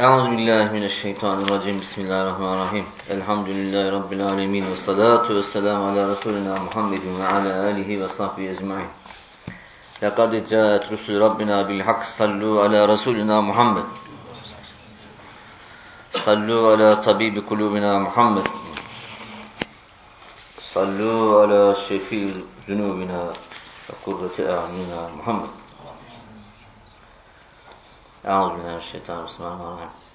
Euzu billahi. Bismillahirrahmanirrahim. Elhamdülillahi rabbil alamin ve salatu vesselam ala resulina Muhammedin ve ala alihi ve sahbihi ecmaîn. Lekad caet rusul rabbina bil hak sallu ala resulina Muhammed. Sallu ala tabibi kulubina Muhammed. Sallu ala şefi zunubina ve kurreti a'yunina Muhammed. Euzu billahi mineşşeytanirracim. Bismillahirrahmanirrahim.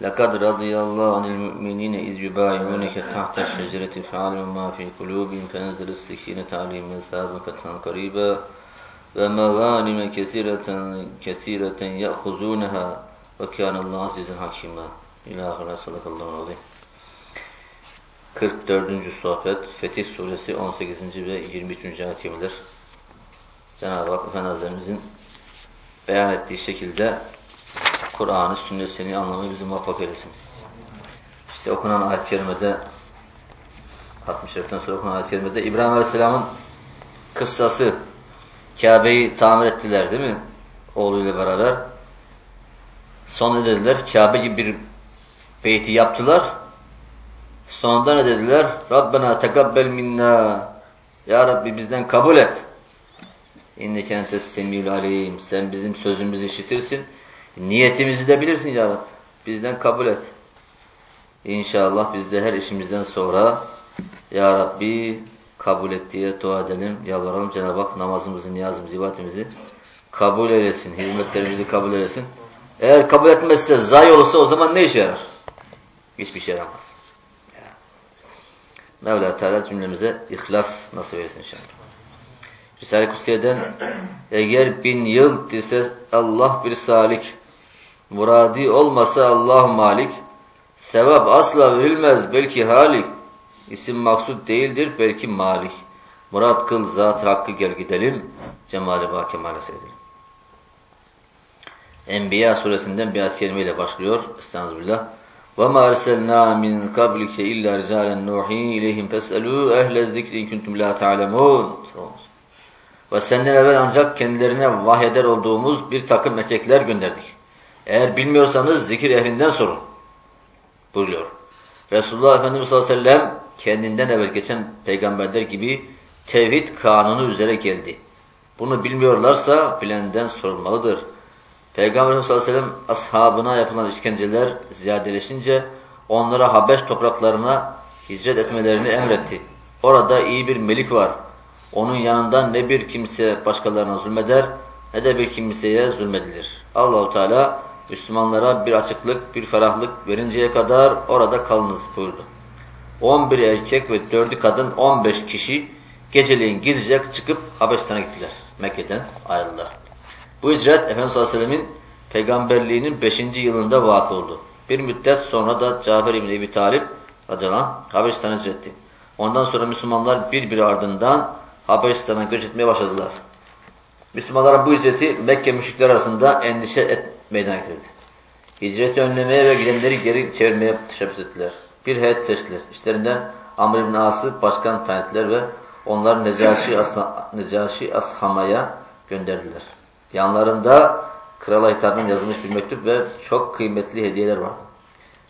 لقد رضي الله عن المؤمنين إذ يبايعونك تحت الشجرة فعلم ما في قلوبهم فأنزل السكينة عليهم وأثابهم فتحا قريبا ومغانم كثيرة كثيرة يأخذونها وكان الله عزيزا حكيما إلى آخر صدق الله العظيم 44. sohbet Fetih Suresi 18. ve 23. ayet kelimeler. Cenab-ı Hak Efendi Hazretlerimizin beyan ettiği şekilde Kur'an'ı, sünnetini anlamayı bizi muvaffak eylesin. İşte okunan ayet-i kerimede 60 şeriften sonra okunan ayet-i kerimede İbrahim Aleyhisselam'ın kıssası Kabe'yi tamir ettiler değil mi? Oğluyla beraber. Sonra dediler? Kabe gibi bir beyti yaptılar. Sonunda ne dediler? Rabbena tekabbel minna Ya Rabbi bizden kabul et. İnneke entes semiyul alim. Sen bizim sözümüzü işitirsin. Niyetimizi de bilirsin ya Rabbi. Bizden kabul et. İnşallah biz de her işimizden sonra Ya Rabbi kabul et diye dua edelim, yalvaralım. Cenab-ı Hak namazımızı, niyazımızı, ibadetimizi kabul eylesin. Hizmetlerimizi kabul eylesin. Eğer kabul etmezse, zayi olursa o zaman ne işe yarar? Hiçbir şey yaramaz. Mevla Teala cümlemize ihlas nasip etsin inşallah. Risale-i Kutsiye'den eğer bin yıl dese Allah bir salik, muradi olmasa Allah malik, sevap asla verilmez belki halik, isim maksud değildir belki malik. Murat kıl zat hakkı gel gidelim, cemali ba kemale seyredelim. Enbiya suresinden bir ayet kelimeyle başlıyor. Estağfirullah. وَمَا أَرْسَلْنَا مِنْ قَبْلِكَ إِلَّا رِجَالًا نُوحِي إِلَيْهِمْ فَاسْأَلُوا اَهْلَ الذِّكْرِ اِنْ كُنْتُمْ لَا تَعْلَمُونَ ve senden evvel ancak kendilerine vahyeder olduğumuz bir takım erkekler gönderdik. Eğer bilmiyorsanız zikir ehlinden sorun. Buyuruyor. Resulullah Efendimiz sallallahu aleyhi ve sellem kendinden evvel geçen peygamberler gibi tevhid kanunu üzere geldi. Bunu bilmiyorlarsa bilenden sorulmalıdır. Peygamber sallallahu aleyhi ve sellem ashabına yapılan işkenceler ziyadeleşince onlara Habeş topraklarına hicret etmelerini emretti. Orada iyi bir melik var. Onun yanında ne bir kimse başkalarına zulmeder ne de bir kimseye zulmedilir. Allahu Teala Müslümanlara bir açıklık, bir ferahlık verinceye kadar orada kalınız buyurdu. 11 erkek ve 4'ü kadın 15 kişi geceleyin gizlice çıkıp Habeşistan'a gittiler. Mekke'den ayrıldılar. Bu hicret Efendimiz sallallahu aleyhi ve sellemin peygamberliğinin 5. yılında vakı oldu. Bir müddet sonra da Cafer İbni Ebi Talip radıyallahu Habeşistan'a hicret etti. Ondan sonra Müslümanlar birbiri ardından Habeşistan'a göç etmeye başladılar. Müslümanların bu hicreti Mekke müşrikler arasında endişe et meydana getirdi. Hicreti önlemeye ve gidenleri geri çevirmeye teşebbüs ettiler. Bir heyet seçtiler. İşlerinden Amr ibn As'ı başkan tayin ettiler ve onları Necaşi, Asha, Necaşi Ashama'ya gönderdiler. Yanlarında krala hitaben yazılmış bir mektup ve çok kıymetli hediyeler vardı.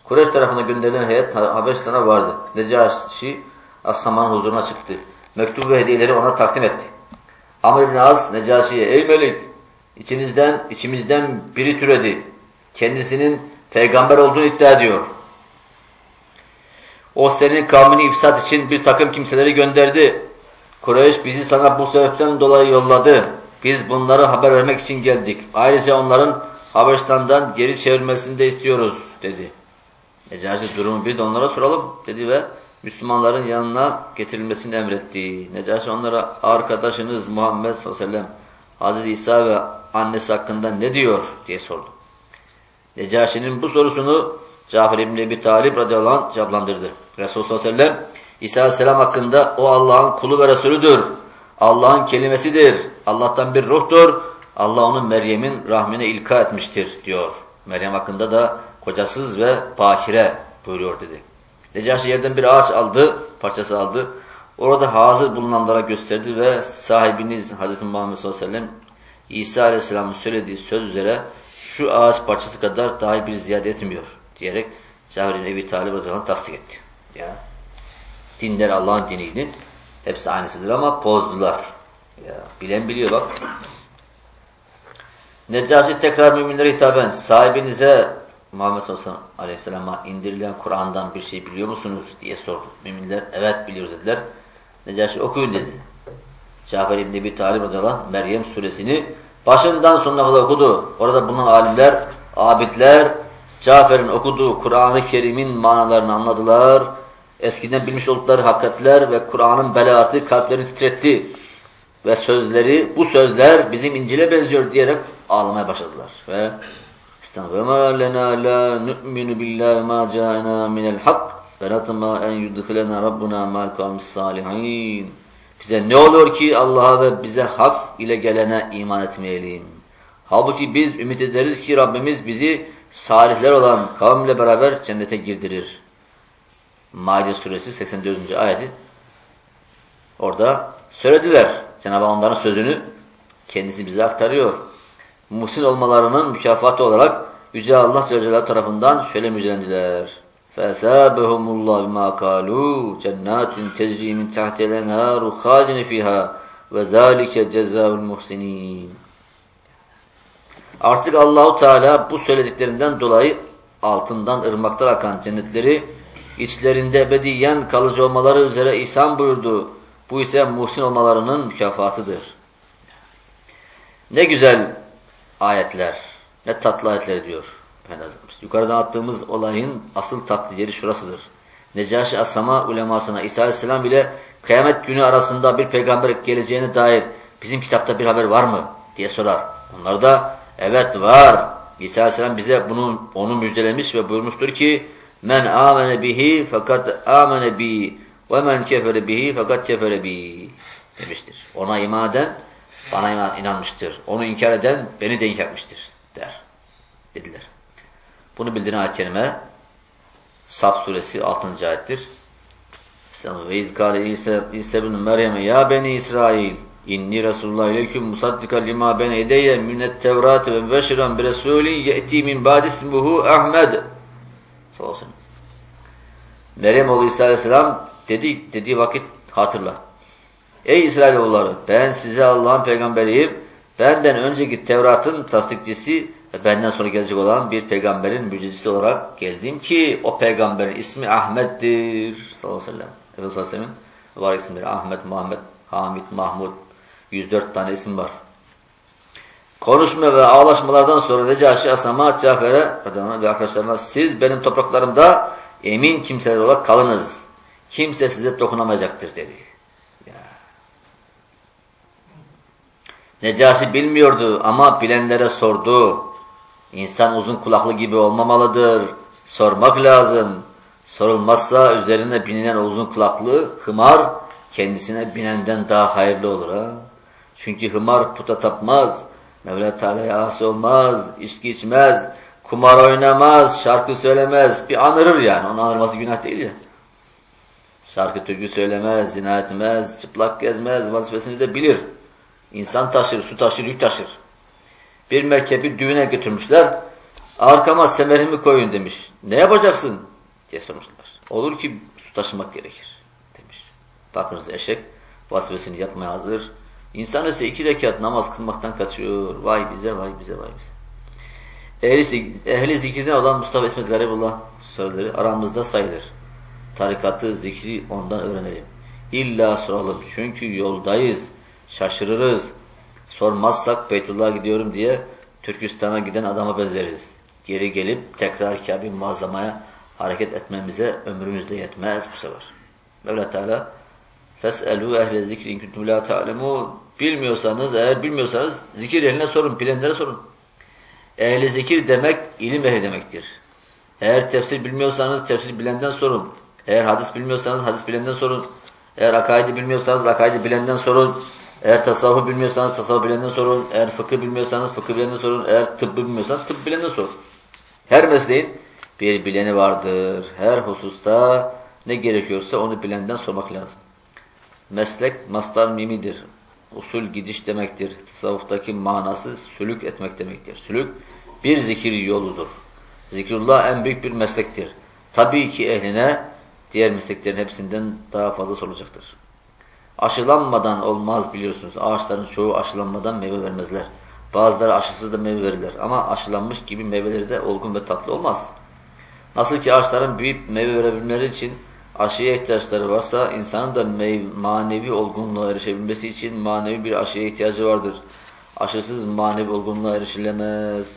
Kureyş tarafına gönderilen heyet Habeşistan'a vardı. Necaşi Ashama'nın huzuruna çıktı. Mektup ve hediyeleri ona takdim etti. Amr ibn Az Necaşi'ye ey melik içinizden, içimizden biri türedi. Kendisinin peygamber olduğunu iddia ediyor. O senin kavmini ifsat için bir takım kimseleri gönderdi. Kureyş bizi sana bu sebepten dolayı yolladı. Biz bunları haber vermek için geldik. Ayrıca onların Habeşistan'dan geri çevirmesini de istiyoruz dedi. Necaşi durumu bir de onlara soralım dedi ve Müslümanların yanına getirilmesini emretti. Necaşi onlara arkadaşınız Muhammed sallallahu aleyhi ve sellem Hazreti İsa ve annesi hakkında ne diyor diye sordu. Necaşi'nin bu sorusunu Cafer İbni Ebi Talib radıyallahu anh cevaplandırdı. Resulullah sallallahu aleyhi ve sellem İsa aleyhisselam hakkında o Allah'ın kulu ve Resulüdür. Allah'ın kelimesidir. Allah'tan bir ruhtur. Allah onu Meryem'in rahmine ilka etmiştir diyor. Meryem hakkında da kocasız ve bakire buyuruyor dedi. Necaşi yerden bir ağaç aldı, parçası aldı. Orada hazır bulunanlara gösterdi ve sahibiniz Hz. Muhammed sallallahu aleyhi ve sellem İsa aleyhisselamın söylediği söz üzere şu ağaç parçası kadar dahi bir ziyade etmiyor diyerek Cafer İbni Ebi Talib radıyallahu tasdik etti. Ya. Dinler Allah'ın diniydi. Hepsi aynısıdır ama bozdular. Ya, bilen biliyor bak. Necasi tekrar müminlere hitaben sahibinize Muhammed sallallahu aleyhisselama indirilen Kur'an'dan bir şey biliyor musunuz diye sordu. Müminler evet biliyoruz dediler. Necasi okuyun dedi. Cafer İbni Ebi Talib radıyallahu Meryem suresini başından sonuna kadar okudu. Orada bulunan alimler, abidler Cafer'in okuduğu Kur'an-ı Kerim'in manalarını anladılar. Eskiden bilmiş oldukları hakikatler ve Kur'an'ın belaatı kalplerini titretti. Ve sözleri, bu sözler bizim İncil'e benziyor diyerek ağlamaya başladılar. Ve وَمَا لَنَا لَا نُؤْمِنُ بِاللّٰهِ مَا جَاءَنَا مِنَ الْحَقِّ وَنَطْمَا اَنْ يُدْخِلَنَا رَبُّنَا مَا الْقَوْمِ الصَّالِحِينَ Bize ne olur ki Allah'a ve bize hak ile gelene iman etmeyelim. Halbuki biz ümit ederiz ki Rabbimiz bizi salihler olan kavimle beraber cennete girdirir. Maide suresi 84. ayeti. Orada söylediler. Cenab-ı onların sözünü kendisi bize aktarıyor. Muhsin olmalarının mükafatı olarak Yüce Allah Celle tarafından şöyle müjdelendiler. فَأَثَابَهُمُ اللّٰهُ مَا قَالُوا جَنَّاتٍ تَجْرِي مِنْ تَحْتِ الْاَنْهَارُ خَالِدِينَ فِيهَا وَذَٰلِكَ جَزَاءُ الْمُحْسِنِينَ Artık Allahu Teala bu söylediklerinden dolayı altından ırmaklar akan cennetleri içlerinde ebediyen kalıcı olmaları üzere ihsan buyurdu. Bu ise muhsin olmalarının mükafatıdır. Ne güzel ayetler, ne tatlı ayetler diyor Efendimiz. Yukarıdan attığımız olayın asıl tatlı yeri şurasıdır. Necaşi Asama ulemasına İsa Aleyhisselam ile kıyamet günü arasında bir peygamber geleceğine dair bizim kitapta bir haber var mı diye sorar. Onlar da evet var. İsa Aleyhisselam bize bunu onu müjdelemiş ve buyurmuştur ki men amene bihi fakat amene bi ve men kefere bihi fakat kefere bi demiştir. Ona iman eden bana inanmıştır. Onu inkar eden beni de inkar etmiştir der. Dediler. Bunu bildiren ayet-i kerime Saf suresi 6. ayettir. Ve izkâle İsa bin Meryem'e ya beni İsrail inni Resulullah ileküm musaddika lima ben edeyye minnet tevrati ve beşiren bi resulin ye'ti min badismuhu Ahmed olsun. Meryem oğlu İsa aleyhisselam dedi, dediği vakit hatırla. Ey İsrailoğulları ben size Allah'ın peygamberiyim. Benden önceki Tevrat'ın tasdikçisi ve benden sonra gelecek olan bir peygamberin müjdecisi olarak geldim ki o peygamberin ismi Ahmet'tir. Sallallahu aleyhi ve sellem. Efendimiz var isimleri Ahmet, Muhammed, Hamid, Mahmud 104 tane isim var. Konuşma ve ağlaşmalardan sonra Necaşi Asama Cafer'e ve arkadaşlarına siz benim topraklarımda emin kimseler olarak kalınız. Kimse size dokunamayacaktır dedi. Necaşi bilmiyordu ama bilenlere sordu. İnsan uzun kulaklı gibi olmamalıdır. Sormak lazım. Sorulmazsa üzerine binilen uzun kulaklı hımar kendisine binenden daha hayırlı olur. ha. Çünkü hımar puta tapmaz. Mevla Teala'ya asi olmaz, içki içmez, kumar oynamaz, şarkı söylemez. Bir anırır yani. Onun anırması günah değil ya. Şarkı türkü söylemez, zina etmez, çıplak gezmez, vazifesini de bilir. İnsan taşır, su taşır, yük taşır. Bir merkebi düğüne götürmüşler. Arkama semerimi koyun demiş. Ne yapacaksın? diye sormuşlar. Olur ki su taşımak gerekir demiş. Bakınız eşek vazifesini yapmaya hazır. İnsan ise iki rekat namaz kılmaktan kaçıyor. Vay bize, vay bize, vay bize. Ehli, ehli zikirden olan Mustafa İsmet Garibullah sözleri aramızda sayılır. Tarikatı, zikri ondan öğrenelim. İlla soralım. Çünkü yoldayız Şaşırırız. Sormazsak Beytullah'a gidiyorum diye Türkistan'a giden adama benzeriz. Geri gelip tekrar Kabe muazzamaya hareket etmemize ömrümüzde yetmez bu sefer. Mevla Teala فَاسْأَلُوا اَهْلَ zikri اِنْ كُنْتُمْ لَا تَعْلَمُونَ Bilmiyorsanız, eğer bilmiyorsanız zikir ehline sorun, bilenlere sorun. Ehli zikir demek ilim ehli demektir. Eğer tefsir bilmiyorsanız tefsir bilenden sorun. Eğer hadis bilmiyorsanız hadis bilenden sorun. Eğer akaidi bilmiyorsanız akaidi bilenden sorun. Eğer tasavvuf bilmiyorsanız tasavvuf bilenden sorun. Eğer fıkıh bilmiyorsanız fıkıh bilenden sorun. Eğer tıbbı bilmiyorsanız tıp bilenden sorun. Her mesleğin bir bileni vardır. Her hususta ne gerekiyorsa onu bilenden sormak lazım. Meslek mastar mimidir. Usul gidiş demektir. Tasavvuftaki manası sülük etmek demektir. Sülük bir zikir yoludur. Zikrullah en büyük bir meslektir. Tabii ki ehline diğer mesleklerin hepsinden daha fazla sorulacaktır. Aşılanmadan olmaz biliyorsunuz. Ağaçların çoğu aşılanmadan meyve vermezler. Bazıları aşısız da meyve verirler. Ama aşılanmış gibi meyveleri de olgun ve tatlı olmaz. Nasıl ki ağaçların büyüyüp meyve verebilmeleri için aşıya ihtiyaçları varsa insanın da manevi olgunluğa erişebilmesi için manevi bir aşıya ihtiyacı vardır. Aşısız manevi olgunluğa erişilemez.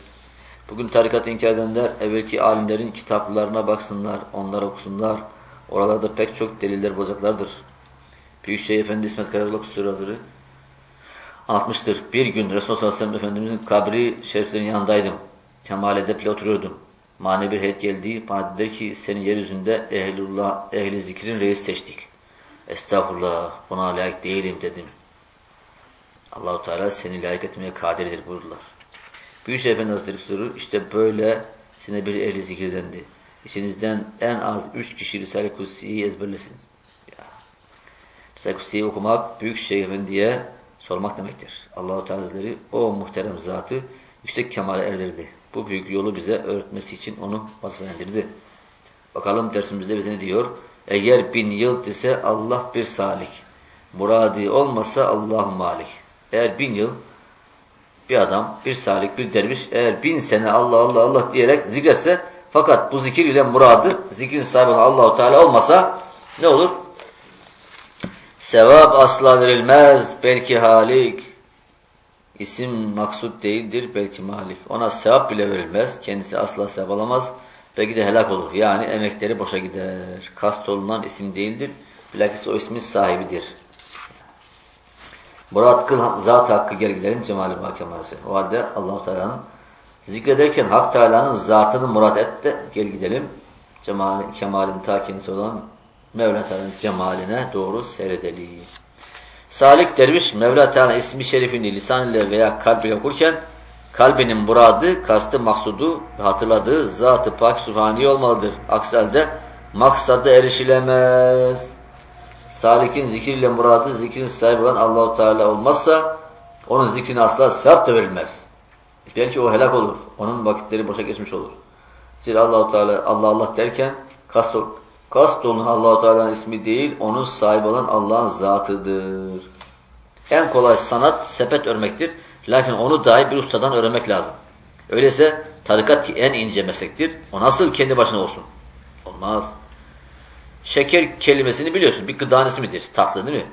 Bugün tarikat inkar edenler evvelki alimlerin kitaplarına baksınlar, onları okusunlar. Oralarda pek çok deliller bulacaklardır. Büyükşehir Efendi İsmet Karabulak Sürahları anlatmıştır. Bir gün Resulullah sallallahu aleyhi ve Efendimizin kabri şeriflerinin yanındaydım. Kemal edeple oturuyordum. Manevi bir heyet geldi. Bana dedi ki seni yeryüzünde ehlullah, ehli zikrin reis seçtik. Estağfurullah buna layık değilim dedim. Allahu Teala seni layık etmeye kadirdir buyurdular. Büyükşehir Efendi Hazretleri soru işte böyle sine bir ehli zikir dendi. İçinizden en az üç kişi Risale-i ezberlesin. Kutsi'yi okumak Büyükşehir Efendi'ye sormak demektir. Allahu Teala o muhterem zatı yüksek kemale erdirdi. Bu büyük yolu bize öğretmesi için onu vazifelendirdi. Bakalım dersimizde bize ne diyor? Eğer bin yıl ise Allah bir salik. Muradi olmasa Allah malik. Eğer bin yıl bir adam, bir salik, bir derviş eğer bin sene Allah Allah Allah diyerek zikretse fakat bu zikir ile muradı zikrin sahibi Allahu Teala olmasa ne olur? Sevap asla verilmez. Belki halik. İsim maksut değildir. Belki malik. Ona sevap bile verilmez. Kendisi asla sevap alamaz. Belki de helak olur. Yani emekleri boşa gider. Kast olunan isim değildir. Bilakis o ismin sahibidir. Murat kıl zat hakkı gel gidelim cemali mahkemesi. O halde allah Teala'nın zikrederken Hak Teala'nın zatını murat et de gel gidelim. Cemal, kemalin ta olan Mevla Teala'nın cemaline doğru seyredelim. Salik derviş Mevla Teala ismi şerifini lisan ile veya kalb ile okurken kalbinin muradı, kastı, maksudu hatırladığı zat-ı pak sübhani olmalıdır. Aksi halde maksadı erişilemez. Salik'in zikirle muradı zikrin sahibi olan Allahu Teala olmazsa onun zikrine asla sevap da verilmez. Belki o helak olur. Onun vakitleri boşa geçmiş olur. Zira Allahu Teala Allah Allah derken kast Kast olunan Allahu Teala'nın ismi değil, onun sahibi olan Allah'ın zatıdır. En kolay sanat sepet örmektir. Lakin onu dahi bir ustadan öğrenmek lazım. Öyleyse tarikat en ince meslektir. O nasıl kendi başına olsun? Olmaz. Şeker kelimesini biliyorsun. Bir gıdanın ismidir. Tatlı değil mi?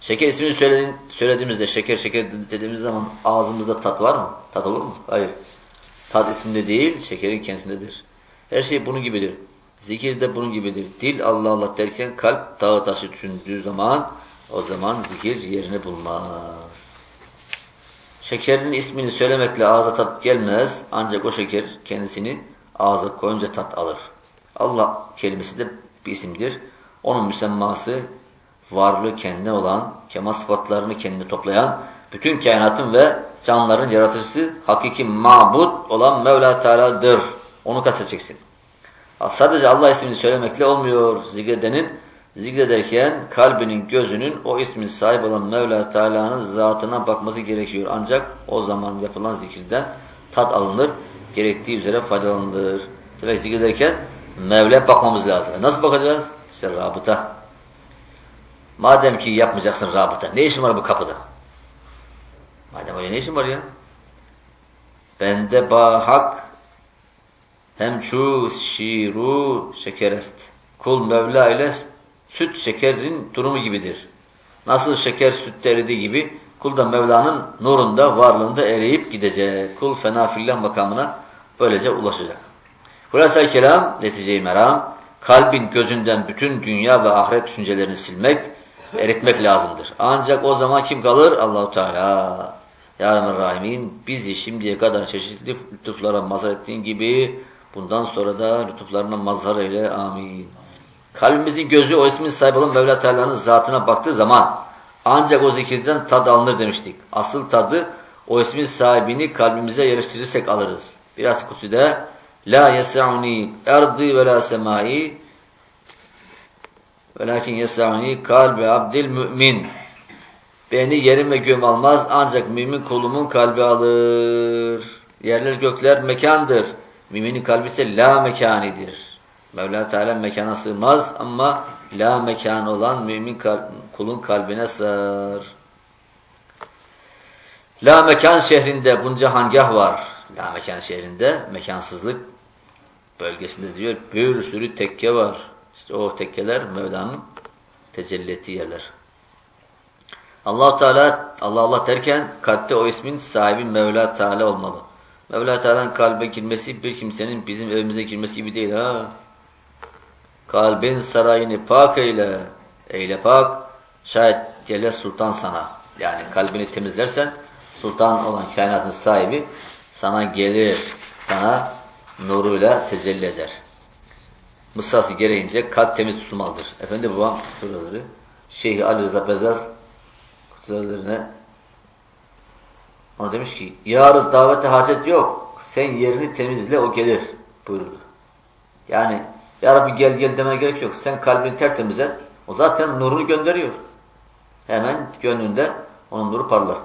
Şeker ismini söylediğimizde şeker şeker dediğimiz zaman ağzımızda tat var mı? Tat olur mu? Hayır. Tat isimde değil, şekerin kendisindedir. Her şey bunun gibidir. Zikir de bunun gibidir. Dil Allah Allah derken kalp dağı taşı düşündüğü zaman o zaman zikir yerini bulmaz. Şekerin ismini söylemekle ağza tat gelmez. Ancak o şeker kendisini ağza koyunca tat alır. Allah kelimesi de bir isimdir. Onun müsemması varlığı kendine olan, kemal sıfatlarını kendine toplayan, bütün kainatın ve canlıların yaratıcısı, hakiki mabut olan Mevla Teala'dır. Onu kastedeceksin. Sadece Allah ismini söylemekle olmuyor zikredenin. Zikrederken kalbinin, gözünün o ismin sahip olan Mevla Teala'nın zatına bakması gerekiyor. Ancak o zaman yapılan zikirden tat alınır, gerektiği üzere faydalanılır. Demek zikrederken Mevla'ya bakmamız lazım. E nasıl bakacağız? İşte rabıta. Madem ki yapmayacaksın rabıta, ne işin var bu kapıda? Madem öyle ne işin var ya? Bende bahak hem şu şiru şekerest. Kul Mevla ile süt şekerin durumu gibidir. Nasıl şeker sütte eridiği gibi kul da Mevla'nın nurunda, varlığında eriyip gidecek. Kul fena fillah makamına böylece ulaşacak. Hulasa kelam, netice-i meram, kalbin gözünden bütün dünya ve ahiret düşüncelerini silmek, eritmek lazımdır. Ancak o zaman kim kalır? Allahu Teala. Ya Rahimin bizi şimdiye kadar çeşitli lütuflara mazhar ettiğin gibi Bundan sonra da lütuflarına mazhar eyle. Amin. Kalbimizin gözü o ismin sahibi olan Mevla Teala'nın zatına baktığı zaman ancak o zikirden tad alınır demiştik. Asıl tadı o ismin sahibini kalbimize yerleştirirsek alırız. Biraz kusuda La yes'uni erdi ve la semai velakin yes'uni kalbi abdil mümin Beni yerim ve göm almaz ancak mümin kulumun kalbi alır. Yerler gökler mekandır. Müminin kalbi ise la mekanidir. Mevla Teala mekana sığmaz ama la mekan olan mümin kal kulun kalbine sığar. La mekan şehrinde bunca hangah var. La mekan şehrinde mekansızlık bölgesinde diyor bir sürü tekke var. İşte o tekkeler Mevla'nın tecelli ettiği yerler. allah Teala Allah Allah derken kalpte o ismin sahibi Mevla Teala olmalı. Mevla Teala'nın kalbe girmesi bir kimsenin bizim evimize girmesi gibi değil ha. Kalbin sarayını pak eyle. Eyle pak. Şayet gele sultan sana. Yani kalbini temizlersen sultan olan kainatın sahibi sana gelir. Sana nuruyla tecelli eder. Mısrası gereğince kalp temiz tutulmalıdır. Efendi babam kutuları Şeyh Ali Rıza Bezaz kutularına ona demiş ki yarın davete hacet yok. Sen yerini temizle o gelir buyurdu. Yani ya Rabbi gel gel demeye gerek yok. Sen kalbini tertemiz et. O zaten nurunu gönderiyor. Hemen gönlünde onun nuru parlar.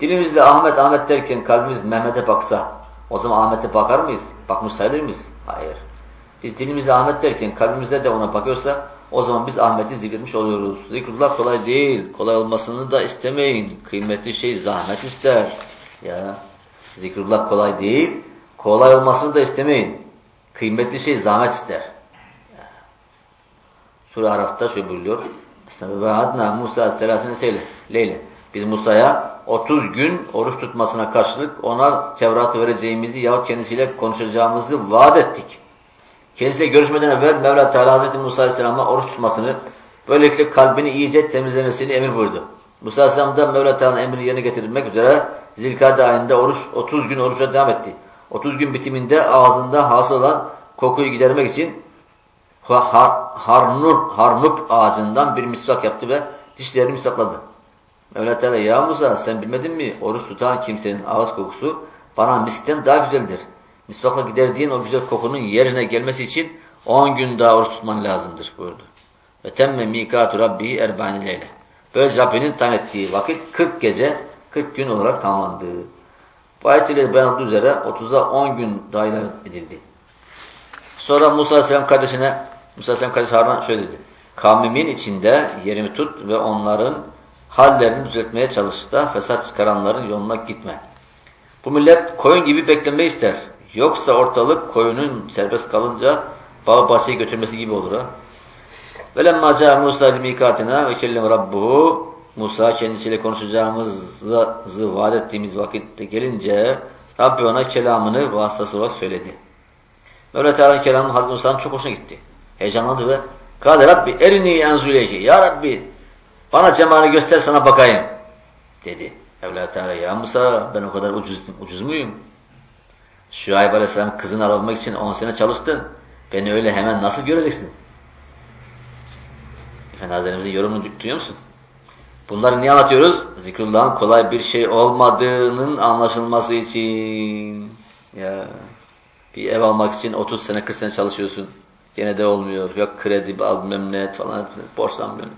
Dilimizle Ahmet Ahmet derken kalbimiz Mehmet'e baksa o zaman Ahmet'e bakar mıyız? Bakmış sayılır mıyız? Hayır. Biz dilimizle Ahmet derken kalbimizde de ona bakıyorsa o zaman biz Ahmet'i zikretmiş oluyoruz. Zikrullah kolay değil. Kolay olmasını da istemeyin. Kıymetli şey zahmet ister. Ya zikrullah kolay değil. Kolay olmasını da istemeyin. Kıymetli şey zahmet ister. Sure Araf'ta şöyle buyuruyor. Ve adna Musa selasine seyle. Leyle. Biz Musa'ya 30 gün oruç tutmasına karşılık ona Tevrat'ı vereceğimizi yahut kendisiyle konuşacağımızı vaat ettik. Kendisiyle görüşmeden evvel Mevla Teala Hazreti Musa Aleyhisselam'a oruç tutmasını, böylelikle kalbini iyice temizlemesini emir buyurdu. Musa Aleyhisselam da Mevla Teala'nın emrini yerine getirilmek üzere Zilkade ayında oruç, 30 gün oruçla devam etti. 30 gün bitiminde ağzında hasıl olan kokuyu gidermek için har, harnur, harnuk ağacından bir misvak yaptı ve dişlerini misvakladı. Mevla Teala ya Musa sen bilmedin mi? Oruç tutan kimsenin ağız kokusu bana miskten daha güzeldir. Misvakla giderdiğin o güzel kokunun yerine gelmesi için 10 gün daha oruç tutman lazımdır buyurdu. Ve temme mikatu rabbi erbani leyle. Böylece Rabbinin tan ettiği vakit 40 gece 40 gün olarak tamamlandı. Bu ayet ile beyanatlı üzere 30'a 10 gün dahil edildi. Sonra Musa Aleyhisselam kardeşine Musa Aleyhisselam kardeşi Harun şöyle dedi. Kavmimin içinde yerimi tut ve onların hallerini düzeltmeye çalış da fesat çıkaranların yoluna gitme. Bu millet koyun gibi beklemeyi ister. Yoksa ortalık koyunun serbest kalınca bağ bahçeyi götürmesi gibi olur ha. Ca Musa limikatina ve kellem rabbuhu Musa kendisiyle konuşacağımızı vaat ettiğimiz vakitte gelince Rabbi ona kelamını vasıtası olarak söyledi. Mevla Teala'nın kelamı Hazreti Musa'nın çok hoşuna gitti. Heyecanlandı ve Kale Rabbi erini enzüleyki. Ya Rabbi bana cemalini göster sana bakayım dedi. Mevla Teala ya Musa ben o kadar ucuz, ucuz muyum? Şuayb Aleyhisselam kızını alabilmek için 10 sene çalıştın. Beni öyle hemen nasıl göreceksin? Efendi Hazretlerimizin yorumunu duyuyor musun? Bunları niye anlatıyoruz? Zikrullah'ın kolay bir şey olmadığının anlaşılması için. Ya bir ev almak için 30 sene 40 sene çalışıyorsun. Gene de olmuyor. Yok kredi al memnuniyet falan borçlanmıyorum.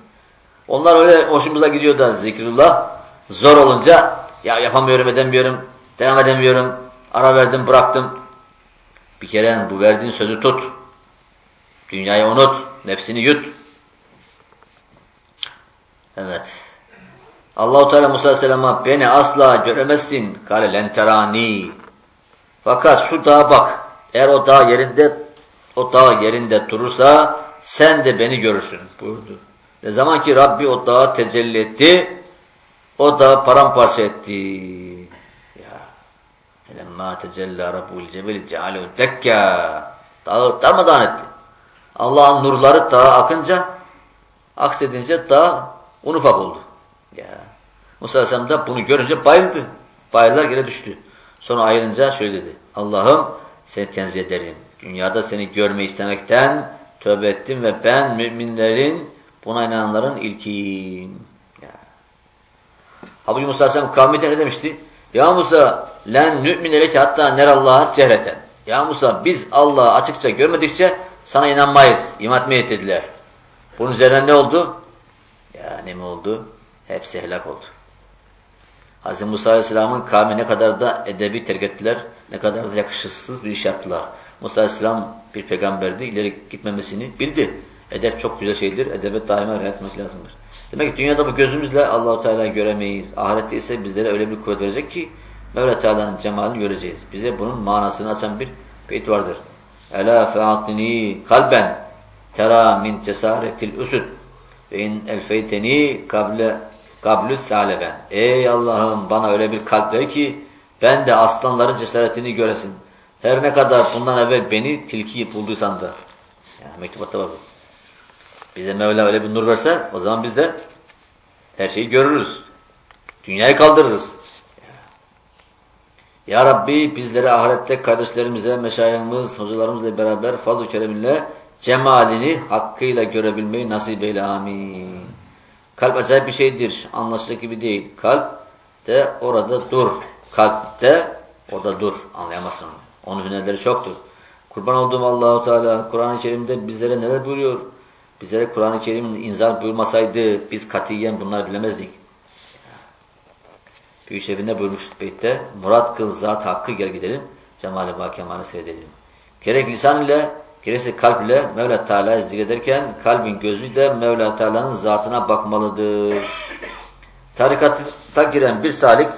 Onlar öyle hoşumuza gidiyor da zikrullah zor olunca ya yapamıyorum edemiyorum, devam edemiyorum, ara verdim bıraktım. Bir kere bu verdiğin sözü tut. Dünyayı unut, nefsini yut. Evet. Allahu Teala Musa Aleyhisselam'a beni asla göremezsin. Kale lenterani. Fakat şu dağa bak. Eğer o dağ yerinde o dağ yerinde durursa sen de beni görürsün buyurdu. Ne zaman ki Rabbi o dağa tecelli etti, o dağı paramparça etti. Lemma tecella Rabbul cebeli cealehu dekka. Dağı darmadağın etti. Allah'ın nurları dağa akınca, aksedince dağ un ufak oldu. Ya. Musa Aleyhisselam da bunu görünce bayıldı. Bayıllar yere düştü. Sonra ayrılınca şöyle dedi. Allah'ım seni tenzih ederim. Dünyada seni görmeyi istemekten tövbe ettim ve ben müminlerin buna inananların ilkiyim. Ya. Habib Musa Aleyhisselam kavmiyete ne demişti? Ya Musa len nü'mineleke hatta nerallaha cehreten. Ya Musa biz Allah'ı açıkça görmedikçe sana inanmayız. İman etmeye dediler. Bunun üzerine ne oldu? Ya ne oldu? Hepsi helak oldu. Hz. Musa Aleyhisselam'ın kavmi ne kadar da edebi terk ettiler, ne kadar da yakışıksız bir iş yaptılar. Musa Aleyhisselam bir peygamberdi, ileri gitmemesini bildi. Edep çok güzel şeydir, edebe daima riayet etmek lazımdır. Demek ki dünyada bu gözümüzle Allahu Teala'yı göremeyiz. Ahirette ise bizlere öyle bir kuvvet verecek ki Mevla Teala'nın cemalini göreceğiz. Bize bunun manasını açan bir beyt vardır. Ela fe'atini kalben tera min cesaretil usud ve in elfeyteni kable kablü saleben. Ey Allah'ım bana öyle bir kalp ver ki ben de aslanların cesaretini göresin. Her ne kadar bundan evvel beni tilki bulduysan da. Yani mektubatta bu. Bize Mevla öyle bir nur verse o zaman biz de her şeyi görürüz. Dünyayı kaldırırız. Ya Rabbi bizlere ahirette kardeşlerimize, meşayihimiz, hocalarımızla beraber fazl-ı kereminle cemalini hakkıyla görebilmeyi nasip eyle. Amin. Kalp acayip bir şeydir. Anlaşılacak gibi değil. Kalp de orada dur. Kalp de orada dur. Anlayamazsın onu. Onun hünerleri çoktur. Kurban olduğum Allahu Teala Kur'an-ı Kerim'de bizlere neler buyuruyor? Bizlere Kur'an-ı Kerim'in inzar buyurmasaydı biz katiyen bunları bilemezdik. Büyük Şefinde buyurmuş beytte Murat kıl zat hakkı gel gidelim Cemal-i Bakemalı seyredelim. Gerek lisan ile gerekse kalp ile Mevla Teala'yı zikrederken kalbin gözü de Mevla Teala'nın zatına bakmalıdır. Tarikata giren bir salik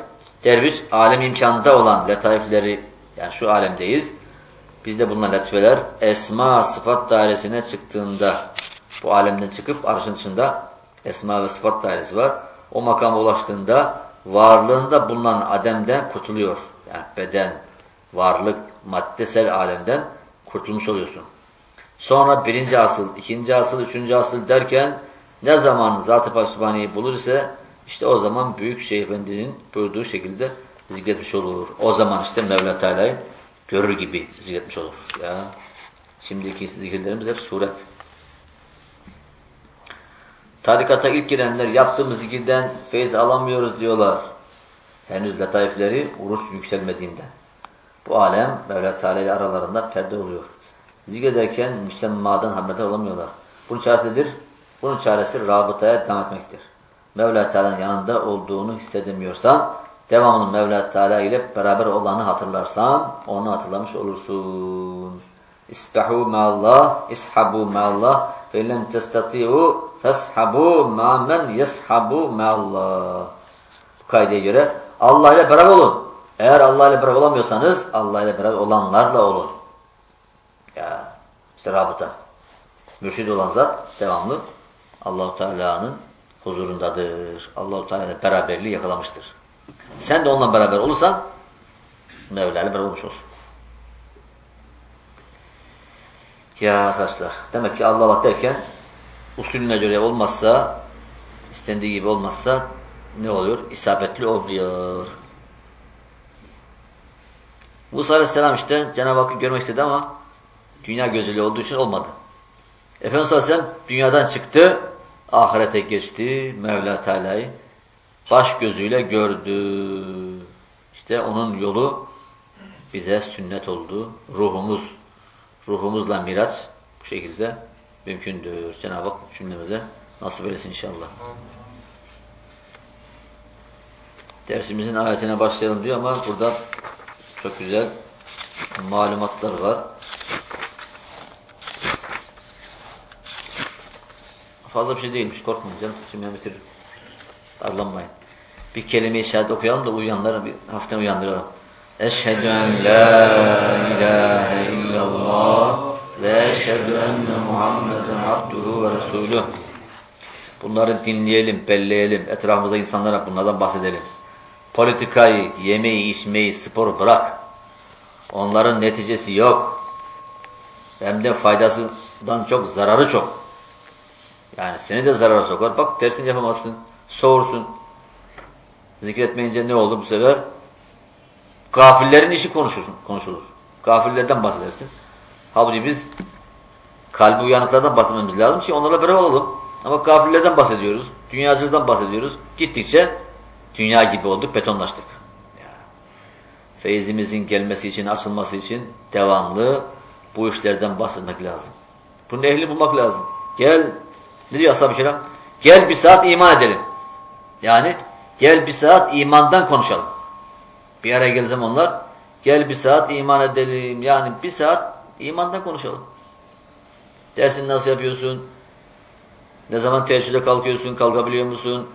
derviş alem imkanında olan letaifleri yani şu alemdeyiz. Bizde bulunan latifeler esma sıfat dairesine çıktığında bu alemden çıkıp arşın dışında esma ve sıfat dairesi var. O makama ulaştığında varlığında bulunan ademden kurtuluyor. Yani beden, varlık, maddesel alemden kurtulmuş oluyorsun. Sonra birinci asıl, ikinci asıl, üçüncü asıl derken ne zaman Zat-ı Pak Sübhane'yi bulur ise işte o zaman Büyük Şeyh Efendi'nin buyurduğu şekilde zikretmiş olur. O zaman işte Mevla Teala'yı görür gibi zikretmiş olur. Ya. Şimdiki zikirlerimiz hep suret. Tarikata ilk girenler yaptığımız zikirden feyiz alamıyoruz diyorlar. Henüz letaifleri uruç yükselmediğinden. Bu alem Mevla Teala aralarında perde oluyor. Zikrederken müsemmadan haberdar olamıyorlar. Bunun çaresi nedir? Bunun çaresi rabıtaya devam etmektir. Mevla Teala'nın yanında olduğunu hissedemiyorsan, devamlı Mevla Teala ile beraber olanı hatırlarsan, onu hatırlamış olursun. İsbahu ma'allah, ishabu ma'allah, fe lem testati'u feshabu ma men yeshabu ma'allah. Bu kaideye göre Allah ile beraber olun. Eğer Allah ile beraber olamıyorsanız Allah ile beraber olanlarla olun. Ya işte rabıta. Mürşid olan zat devamlı Allahu Teala'nın huzurundadır. Allahu Teala ile beraberliği yakalamıştır. Sen de onunla beraber olursan Mevla ile beraber olmuş olsun. Ya arkadaşlar demek ki Allah Allah derken usulüne göre olmazsa istendiği gibi olmazsa ne oluyor? İsabetli olmuyor. Musa Aleyhisselam işte Cenab-ı Hakk'ı görmek istedi ama dünya gözüyle olduğu için olmadı. Efendimiz Aleyhisselam dünyadan çıktı, ahirete geçti, Mevla Teala'yı baş gözüyle gördü. İşte onun yolu bize sünnet oldu. Ruhumuz, ruhumuzla miraç bu şekilde mümkündür. Cenab-ı Hak cümlemize nasip eylesin inşallah. Dersimizin ayetine başlayalım diyor ama burada çok güzel malumatlar var. Fazla bir şey değilmiş. Korkmayın canım. Şimdi bitiririm. Darlanmayın. Bir kelime-i şehadet okuyalım da uyuyanları bir hafiften uyandıralım. Eşhedü en la ilahe illallah ve eşhedü enne Muhammeden abduhu ve resulüh. Bunları dinleyelim, belleyelim. Etrafımızda insanlara bunlardan bahsedelim. Politikayı, yemeği, içmeyi, sporu bırak. Onların neticesi yok. Hem de faydasından çok, zararı çok. Yani seni de zarara sokar. Bak tersini yapamazsın. Soğursun. Zikretmeyince ne oldu bu sefer? Gafillerin işi konuşur, konuşulur. Gafillerden bahsedersin. Halbuki biz kalbi uyanıklardan bahsetmemiz lazım ki onlarla beraber olalım. Ama gafillerden bahsediyoruz. Dünyacılıktan bahsediyoruz. Gittikçe dünya gibi olduk, betonlaştık. Feyzimizin gelmesi için, açılması için devamlı bu işlerden bahsetmek lazım. Bunun ehli bulmak lazım. Gel, ne diyor ashab-ı? Gel bir saat iman edelim. Yani Gel bir saat imandan konuşalım. Bir araya geleceğim onlar. Gel bir saat iman edelim. Yani bir saat imandan konuşalım. Dersini nasıl yapıyorsun? Ne zaman teheccüde kalkıyorsun? Kalkabiliyor musun?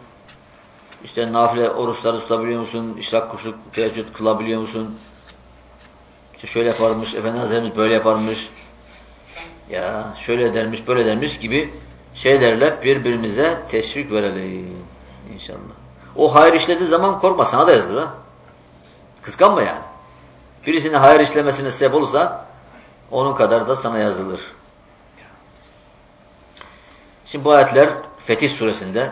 İşte nafile oruçları tutabiliyor musun? İşrak kuşluk teheccüd kılabiliyor musun? İşte şöyle yaparmış, Efendi Hazretlerimiz böyle yaparmış. Ya şöyle dermiş, böyle dermiş gibi şeylerle birbirimize teşvik verelim inşallah. O hayır işlediği zaman korkma sana da yazılır ha. Kıskanma yani. Birisinin hayır işlemesine sebep olursa onun kadar da sana yazılır. Şimdi bu ayetler Fetih suresinde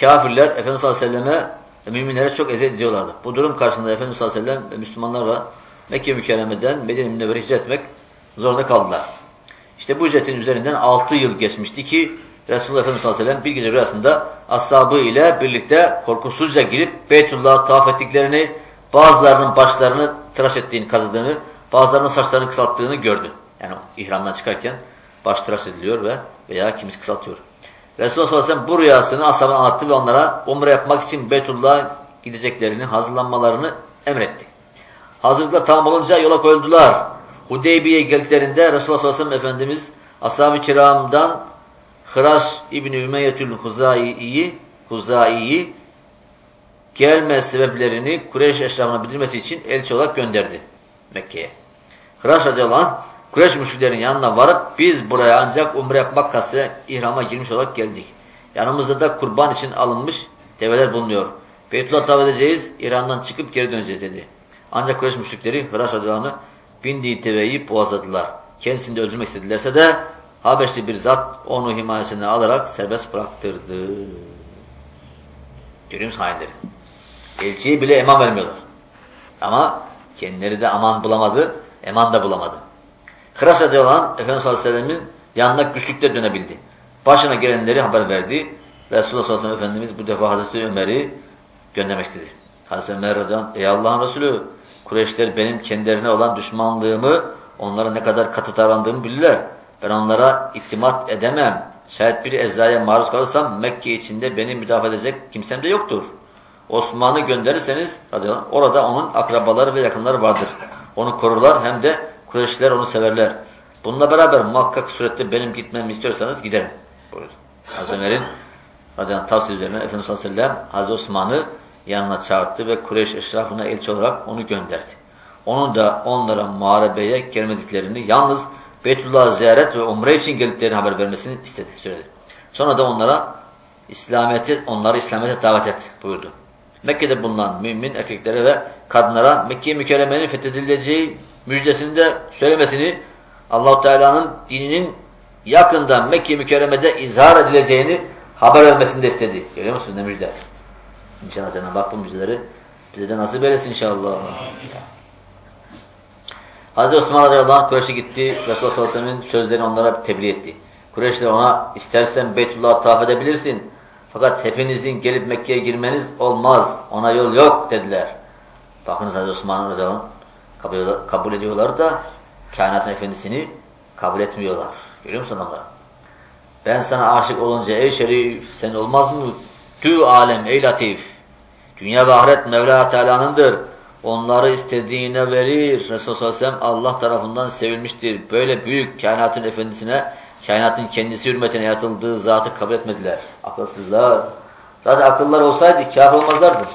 kafirler Efendimiz sallallahu aleyhi ve selleme ve müminlere çok eziyet ediyorlardı. Bu durum karşısında Efendimiz sallallahu aleyhi ve sellem ve Müslümanlarla Mekke mükerremeden Medine Münevvere hicret etmek zorunda kaldılar. İşte bu hicretin üzerinden 6 yıl geçmişti ki Resulullah Efendimiz sallallahu aleyhi ve sellem bir gece rüyasında ashabı ile birlikte korkusuzca girip Beytullah'a tavaf ettiklerini, bazılarının başlarını tıraş ettiğini, kazıdığını, bazılarının saçlarını kısalttığını gördü. Yani ihramdan çıkarken baş tıraş ediliyor ve veya kimisi kısaltıyor. Resulullah sallallahu aleyhi ve sellem bu rüyasını ashabına anlattı ve onlara umre yapmak için Beytullah'a gideceklerini, hazırlanmalarını emretti. Hazırlıkla tamam olunca yola koyuldular. Hudeybiye'ye geldiklerinde Resulullah sallallahu aleyhi ve sellem Efendimiz ashab-ı kiramdan Hıraş İbni Ümeyyetül Huzai'yi Huzai'yi gelme sebeplerini Kureyş eşrafına bildirmesi için elçi olarak gönderdi Mekke'ye. Hıraş radıyallahu Kureyş müşriklerin yanına varıp biz buraya ancak umre yapmak kastıyla ihrama girmiş olarak geldik. Yanımızda da kurban için alınmış develer bulunuyor. Beytullah tavaf edeceğiz, İran'dan çıkıp geri döneceğiz dedi. Ancak Kureyş müşrikleri Hıraş radıyallahu bindiği deveyi boğazladılar. Kendisini de öldürmek istedilerse de Habeşli bir zat onu himayesine alarak serbest bıraktırdı. Görüyor musun hainleri? Elçiye bile eman vermiyorlar. Ama kendileri de aman bulamadı, eman da bulamadı. Hıraş radıyallahu anh, Efendimiz sallallahu aleyhi ve sellem'in yanına güçlükle dönebildi. Başına gelenleri haber verdi. Resulullah sallallahu aleyhi ve sellem Efendimiz bu defa Hazreti Ömer'i göndermek istedi. Hazreti Ömer radıyallahu anh, ey Allah'ın Resulü, Kureyşler benim kendilerine olan düşmanlığımı, onlara ne kadar katı davrandığımı bilirler. Ben onlara itimat edemem. Şayet bir eczaya maruz kalırsam Mekke içinde beni müdafaa edecek kimsem de yoktur. Osman'ı gönderirseniz orada onun akrabaları ve yakınları vardır. Onu korurlar hem de Kureyşliler onu severler. Bununla beraber muhakkak surette benim gitmemi istiyorsanız giderim. Buyurdu. Hazreti Ömer'in tavsiye üzerine Efendimiz sallallahu aleyhi ve Hazreti Osman'ı yanına çağırdı ve Kureyş eşrafına elçi olarak onu gönderdi. Onun da onlara muharebeye gelmediklerini yalnız Beytullah'a ziyaret ve umre için geldiklerini haber vermesini istedi, söyledi. Sonra da onlara İslamiyet'i, onları İslamiyet'e davet et buyurdu. Mekke'de bulunan mümin erkeklere ve kadınlara Mekke mükerremenin fethedileceği müjdesini de söylemesini Allahu Teala'nın dininin yakında Mekke mükerremede izhar edileceğini haber vermesini de istedi. Görüyor musunuz ne müjde? İnşallah Cenab-ı Hak bu müjdeleri bize de nasip eylesin inşallah. Hazreti Osman radıyallahu anh Kureyş'e gitti. Resulullah sallallahu aleyhi ve sellem'in sözlerini onlara tebliğ etti. Kureyş de ona istersen Beytullah'a tavaf edebilirsin. Fakat hepinizin gelip Mekke'ye girmeniz olmaz. Ona yol yok dediler. Bakınız Hazreti Osman radıyallahu anh kabul ediyorlar da kainatın efendisini kabul etmiyorlar. Görüyor musun adamlar? Ben sana aşık olunca ey şerif sen olmaz mı? Tü alem ey latif. Dünya ve ahiret Mevla Teala'nındır. Onları istediğine verir. Sellem Allah tarafından sevilmiştir. Böyle büyük kainatın efendisine, kainatın kendisi hürmetine yaratıldığı zatı kabul etmediler. Akılsızlar. Zaten akıllar olsaydı kâfir olmazlardı.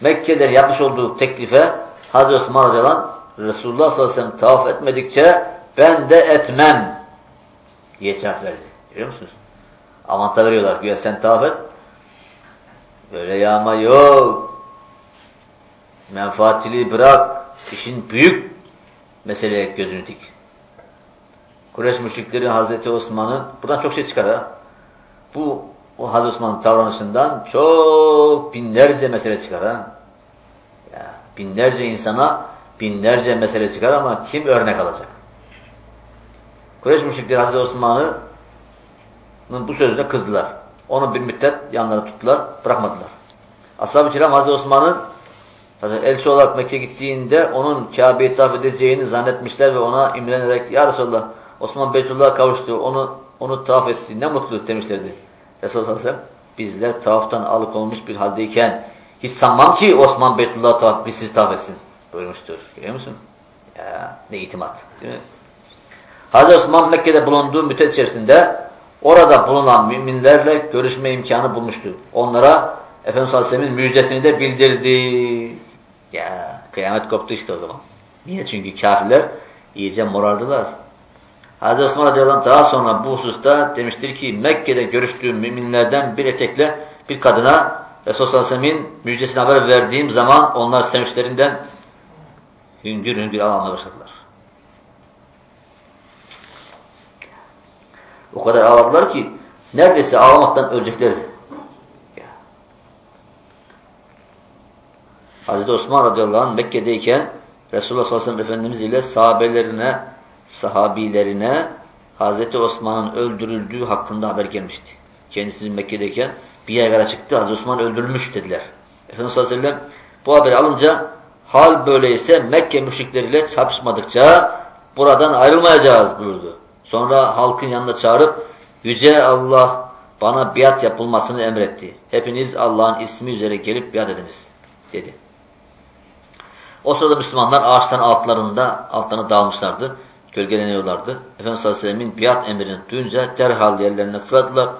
Mekke'ler yapmış olduğu teklife Hazreti Osman radıyallahu anh, Resulullah sallallahu aleyhi ve sellem tavaf etmedikçe ben de etmem diye cevap verdi. Görüyor musunuz? Avanta veriyorlar. Güya sen tavaf et. Böyle yağma yok. Menfaatçiliği bırak. İşin büyük meseleye gözünü dik. Kureyş müşrikleri Hazreti Osman'ın buradan çok şey çıkar ha. Bu o Hazreti Osman'ın davranışından çok binlerce mesele çıkar ha. Ya, binlerce insana binlerce mesele çıkar ama kim örnek alacak? Kureyş müşrikleri Hazreti Osman'ı bu sözüne kızdılar. Onu bir müddet yanlarına tuttular, bırakmadılar. Ashab-ı kiram Hazreti Osman'ın elçi olarak Mekke gittiğinde onun Kabe'yi tavaf edeceğini zannetmişler ve ona imrenerek Ya Resulallah Osman Beytullah'a kavuştu, onu onu tavaf etti, ne mutlu demişlerdi. Resulullah sallallahu aleyhi ve sellem bizler tavaftan alıkonmuş bir haldeyken hiç sanmam ki Osman Beytullah tavaf, biz sizi tavaf etsin buyurmuştur. Biliyor musun? Ya, ne itimat. Değil mi? Hazreti Osman Mekke'de bulunduğu müddet içerisinde orada bulunan müminlerle görüşme imkanı bulmuştu. Onlara Efendimiz Aleyhisselam'ın müjdesini de bildirdi. Ya kıyamet koptu işte o zaman. Niye? Çünkü kafirler iyice morardılar. Hazreti Osman radıyallahu anh daha sonra bu hususta demiştir ki Mekke'de görüştüğüm müminlerden bir etekle bir kadına Resulullah Aleyhisselam'ın müjdesini haber verdiğim zaman onlar sevinçlerinden hüngür hüngür ağlamaya başladılar. O kadar ağladılar ki neredeyse ağlamaktan öleceklerdi. Hazreti Osman radıyallahu anh Mekke'deyken Resulullah sallallahu aleyhi ve sellem Efendimiz ile sahabelerine, sahabilerine Hazreti Osman'ın öldürüldüğü hakkında haber gelmişti. Kendisi Mekke'deyken bir yerlere çıktı. Hazreti Osman öldürülmüş dediler. Efendimiz sallallahu bu haberi alınca hal böyleyse Mekke müşrikleriyle çarpışmadıkça buradan ayrılmayacağız buyurdu. Sonra halkın yanına çağırıp Yüce Allah bana biat yapılmasını emretti. Hepiniz Allah'ın ismi üzere gelip biat ediniz dedi. O sırada Müslümanlar ağaçtan altlarında, altlarına dağılmışlardı. Gölgeleniyorlardı. Efendimiz sallallahu aleyhi ve sellem'in biat emrini duyunca derhal yerlerine fırladılar.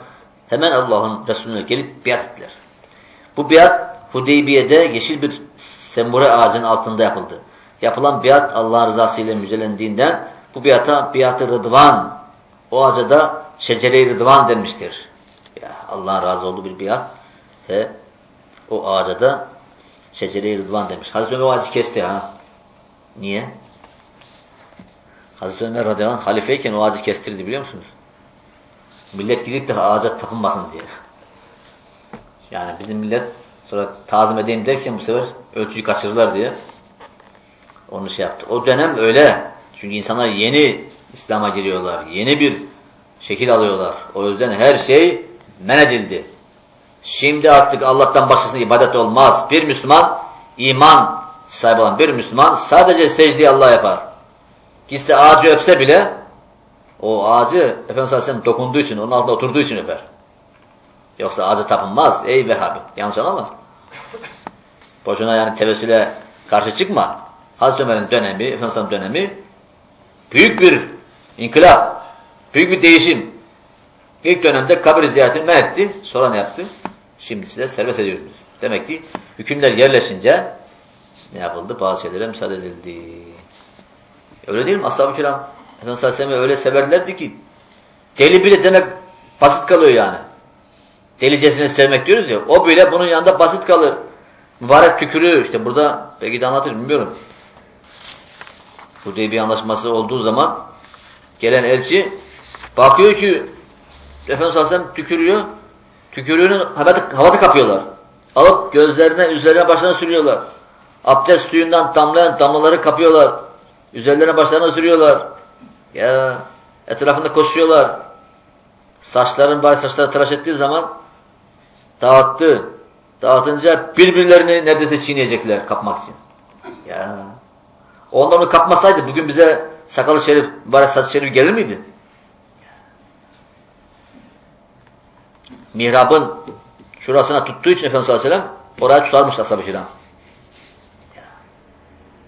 Hemen Allah'ın Resulüne gelip biat ettiler. Bu biat Hudeybiye'de yeşil bir sembure ağacının altında yapıldı. Yapılan biat Allah'ın rızası ile müjdelendiğinden bu biata biat-ı rıdvan, o ağaca da şecere-i rıdvan denmiştir. Allah'ın razı olduğu bir biat ve o ağaca da şecere-i rıdvan demiş. Hazreti Ömer o ağacı kesti ha. Niye? Hazreti Ömer radıyallahu anh halifeyken o ağacı kestirdi biliyor musunuz? Millet gidip de ağaca tapınmasın diye. Yani bizim millet sonra tazim edeyim derken bu sefer ölçüyü kaçırırlar diye onu şey yaptı. O dönem öyle. Çünkü insanlar yeni İslam'a giriyorlar. Yeni bir şekil alıyorlar. O yüzden her şey men edildi. Şimdi artık Allah'tan başkasına ibadet olmaz. Bir Müslüman iman sahibi olan bir Müslüman sadece secdeyi Allah yapar. Gitse ağacı öpse bile o ağacı Efendimiz Aleyhisselam dokunduğu için, onun altında oturduğu için öper. Yoksa ağacı tapınmaz. Ey Vehhabi. Yanlış anlama. Boşuna yani tevessüle karşı çıkma. Hazreti Ömer'in dönemi, Efendimiz dönemi büyük bir inkılap, büyük bir değişim. İlk dönemde kabir ziyaretini men etti. Sonra ne yaptı? Şimdi size serbest ediyoruz. Demek ki hükümler yerleşince ne yapıldı? Bazı şeylere müsaade edildi. Öyle değil mi? Ashab-ı kiram Efendimiz öyle severlerdi ki deli bile demek basit kalıyor yani. Delicesini sevmek diyoruz ya. O bile bunun yanında basit kalır. Mübarek tükürüğü işte burada belki de anlatır bilmiyorum. Bir anlaşması olduğu zaman gelen elçi bakıyor ki Efendimiz Aleyhisselam tükürüyor. Tükürüğünü havada, havada kapıyorlar. Alıp gözlerine, üzerine başlarına sürüyorlar. Abdest suyundan damlayan damlaları kapıyorlar. Üzerlerine başlarına sürüyorlar. Ya etrafında koşuyorlar. Saçların bari saçları tıraş ettiği zaman dağıttı. Dağıtınca birbirlerini neredeyse çiğneyecekler kapmak için. Ya. Onlar onu kapmasaydı bugün bize sakalı şerif, bari saç şerif gelir miydi? Mihrabın şurasına tuttuğu için Efendimiz Aleyhisselam oraya tutarmış ashab-ı kiram.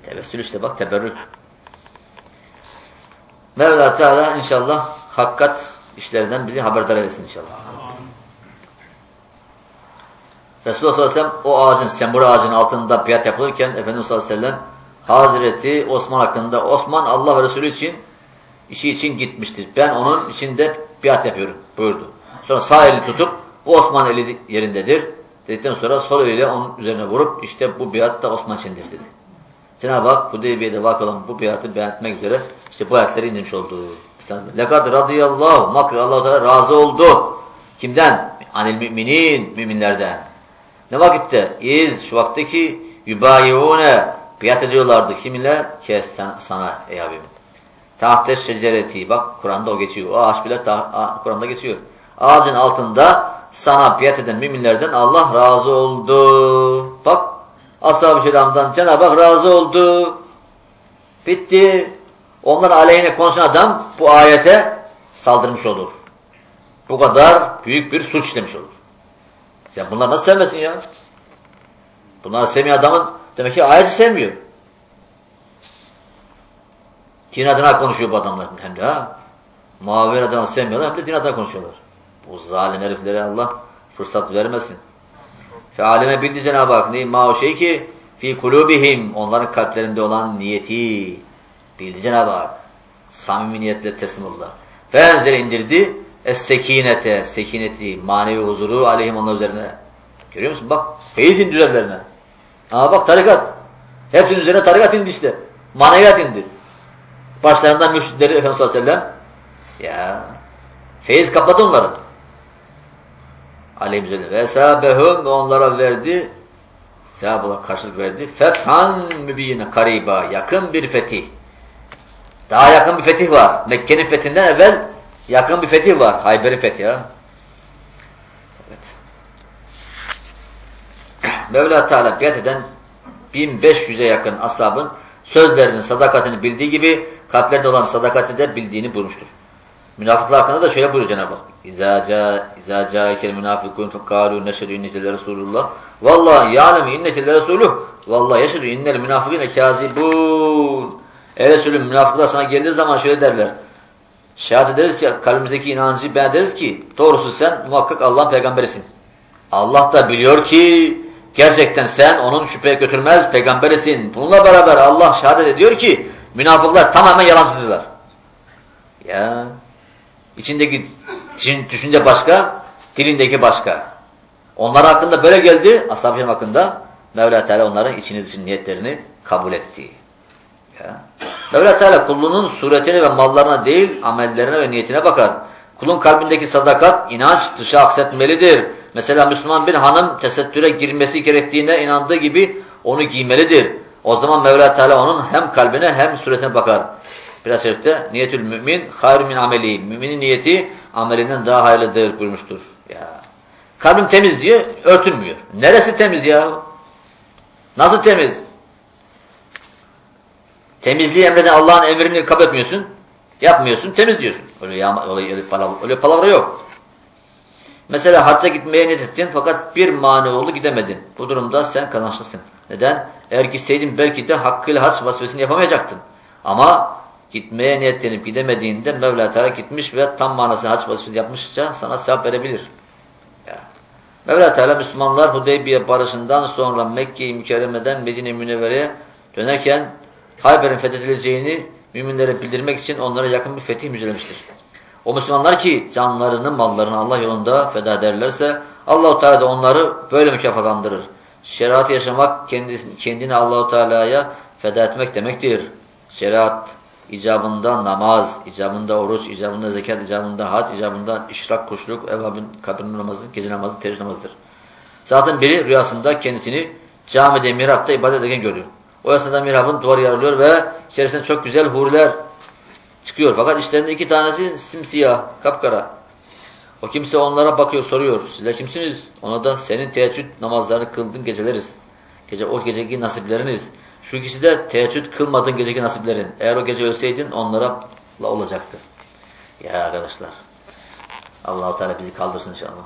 Tevessül işte bak teberrük. Mevla Teala inşallah hakikat işlerinden bizi haberdar etsin inşallah. Resulullah sallallahu aleyhi ve sellem o ağacın, sembur ağacının altında biat yapılırken Efendimiz sallallahu aleyhi ve sellem Hazreti Osman hakkında Osman Allah ve Resulü için işi için gitmiştir. Ben onun içinde biat yapıyorum buyurdu. Sonra sağ elini tutup bu Osman eli yerindedir. Dedikten sonra sol eliyle onun üzerine vurup işte bu biat da Osman içindir dedi. Cenab-ı Hak Hudeybiye'de vakı olan bu biatı beyan etmek üzere işte bu ayetleri indirmiş oldu. Lekad radıyallahu makı Allah Teala razı oldu. Kimden? Anil müminin, müminlerden. Ne vakitte? İz şu vakteki yubayiune biat ediyorlardı. Kiminle? Kes sana, sana ey abim. Tahte şecereti. Bak Kur'an'da o geçiyor. O ağaç bile Kur'an'da geçiyor. Ağacın altında sana biat eden müminlerden Allah razı oldu. Bak Ashab-ı kiramdan Cenab-ı Hak razı oldu. Bitti. Onlar aleyhine konuşan adam bu ayete saldırmış olur. Bu kadar büyük bir suç işlemiş olur. Sen bunlar nasıl sevmesin ya? Bunları sevmeyen adamın demek ki ayeti sevmiyor. Din adına konuşuyor bu adamlar hem de ha. Muavin adına sevmiyorlar hem de din adına konuşuyorlar. Bu zalim heriflere Allah fırsat vermesin. Fe aleme bildi Cenab-ı Hak ne ma o şey ki fi kulubihim onların kalplerinde olan niyeti bildi Cenab-ı Hak. Samimi niyetle teslim oldular. Fe indirdi es-sekinete, sekineti, manevi huzuru aleyhim onlar üzerine. Görüyor musun? Bak feyiz indi üzerlerine. Ama bak tarikat. Hepsinin üzerine tarikat indi işte. Maneviyat indi. Başlarından mürşitleri Efendimiz sallallahu aleyhi ve sellem. Ya. Feyiz kapladı onları. Aleyhisselam. Ve sahabehum ve onlara verdi. Sahabalar karşılık verdi. Fethan mübiyine kariba. Yakın bir fetih. Daha yakın bir fetih var. Mekke'nin fethinden evvel yakın bir fetih var. Hayber'in fethi ha. Evet. Mevla Teala biat eden 1500'e yakın ashabın sözlerinin sadakatini bildiği gibi kalplerinde olan sadakati de bildiğini bulmuştur. Münafıklar hakkında da şöyle buyuruyor Cenab-ı Hak. İzâ câikel münafıkûn fekâlû neşhedü inneke Resulullah. Vallahi yâlemi inneke Resuluh. Vallahi yeşhedü innel münafıkîne kâzibûn. Ey Resulüm münafıklar sana geldiği zaman şöyle derler. Şehadet ederiz ki kalbimizdeki inancı ben ederiz ki doğrusu sen muhakkak Allah'ın peygamberisin. Allah da biliyor ki gerçekten sen onun şüpheye götürmez peygamberisin. Bununla beraber Allah şehadet ediyor ki münafıklar tamamen yalancıdırlar. Ya içindeki düşünce başka, dilindeki başka. Onlar hakkında böyle geldi, ashab-ı hakkında Mevla Teala onların içini dışını niyetlerini kabul etti. Ya. Mevla Teala kulunun suretine ve mallarına değil, amellerine ve niyetine bakar. Kulun kalbindeki sadakat, inanç dışa aksetmelidir. Mesela Müslüman bir hanım tesettüre girmesi gerektiğine inandığı gibi onu giymelidir. O zaman Mevla Teala onun hem kalbine hem suretine bakar. Biraz şerifte niyetül mümin hayr min ameli. Müminin niyeti amelinden daha hayırlıdır buyurmuştur. Ya. Kalbim temiz diye örtünmüyor. Neresi temiz ya? Nasıl temiz? Temizliği emreden Allah'ın emrini kabul etmiyorsun. Yapmıyorsun, temiz diyorsun. Öyle, yağma, öyle, palavra, öyle palavra yok. Mesela hacca gitmeye niyet ettin fakat bir mani oldu gidemedin. Bu durumda sen kazançlısın. Neden? Eğer gitseydin belki de hakkıyla hac vazifesini yapamayacaktın. Ama gitmeye niyetlenip gidemediğinde Mevla Teala gitmiş ve tam manasını hac vazifesini yapmışça sana sevap verebilir. Ya. Mevla Teala Müslümanlar Hudeybiye barışından sonra Mekke-i Mükerreme'den Medine-i Münevvere'ye dönerken Hayber'in fethedileceğini müminlere bildirmek için onlara yakın bir fetih müjdelemiştir. O Müslümanlar ki canlarını, mallarını Allah yolunda feda ederlerse Allahu Teala da onları böyle mükafatlandırır. Şeriat yaşamak kendini, kendini Allahu Teala'ya feda etmek demektir. Şeriat icabında namaz, icabında oruç, icabında zekat, icabında hac, icabında işrak, kuşluk, evvabin kabir namazı, gece namazı, teheccüd namazıdır. Zaten biri rüyasında kendisini camide, mihrapta ibadet ederken görüyor. O esnada mihrabın duvarı yarılıyor ve içerisinde çok güzel huriler çıkıyor. Fakat içlerinde iki tanesi simsiyah, kapkara. O kimse onlara bakıyor, soruyor. Sizler kimsiniz? Ona da senin teheccüd namazlarını kıldığın geceleriz. Gece, o geceki nasipleriniz. Şu ikisi de teheccüd kılmadığın geceki nasiplerin. Eğer o gece ölseydin onlara olacaktı. Ya arkadaşlar. Allah-u Teala bizi kaldırsın inşallah.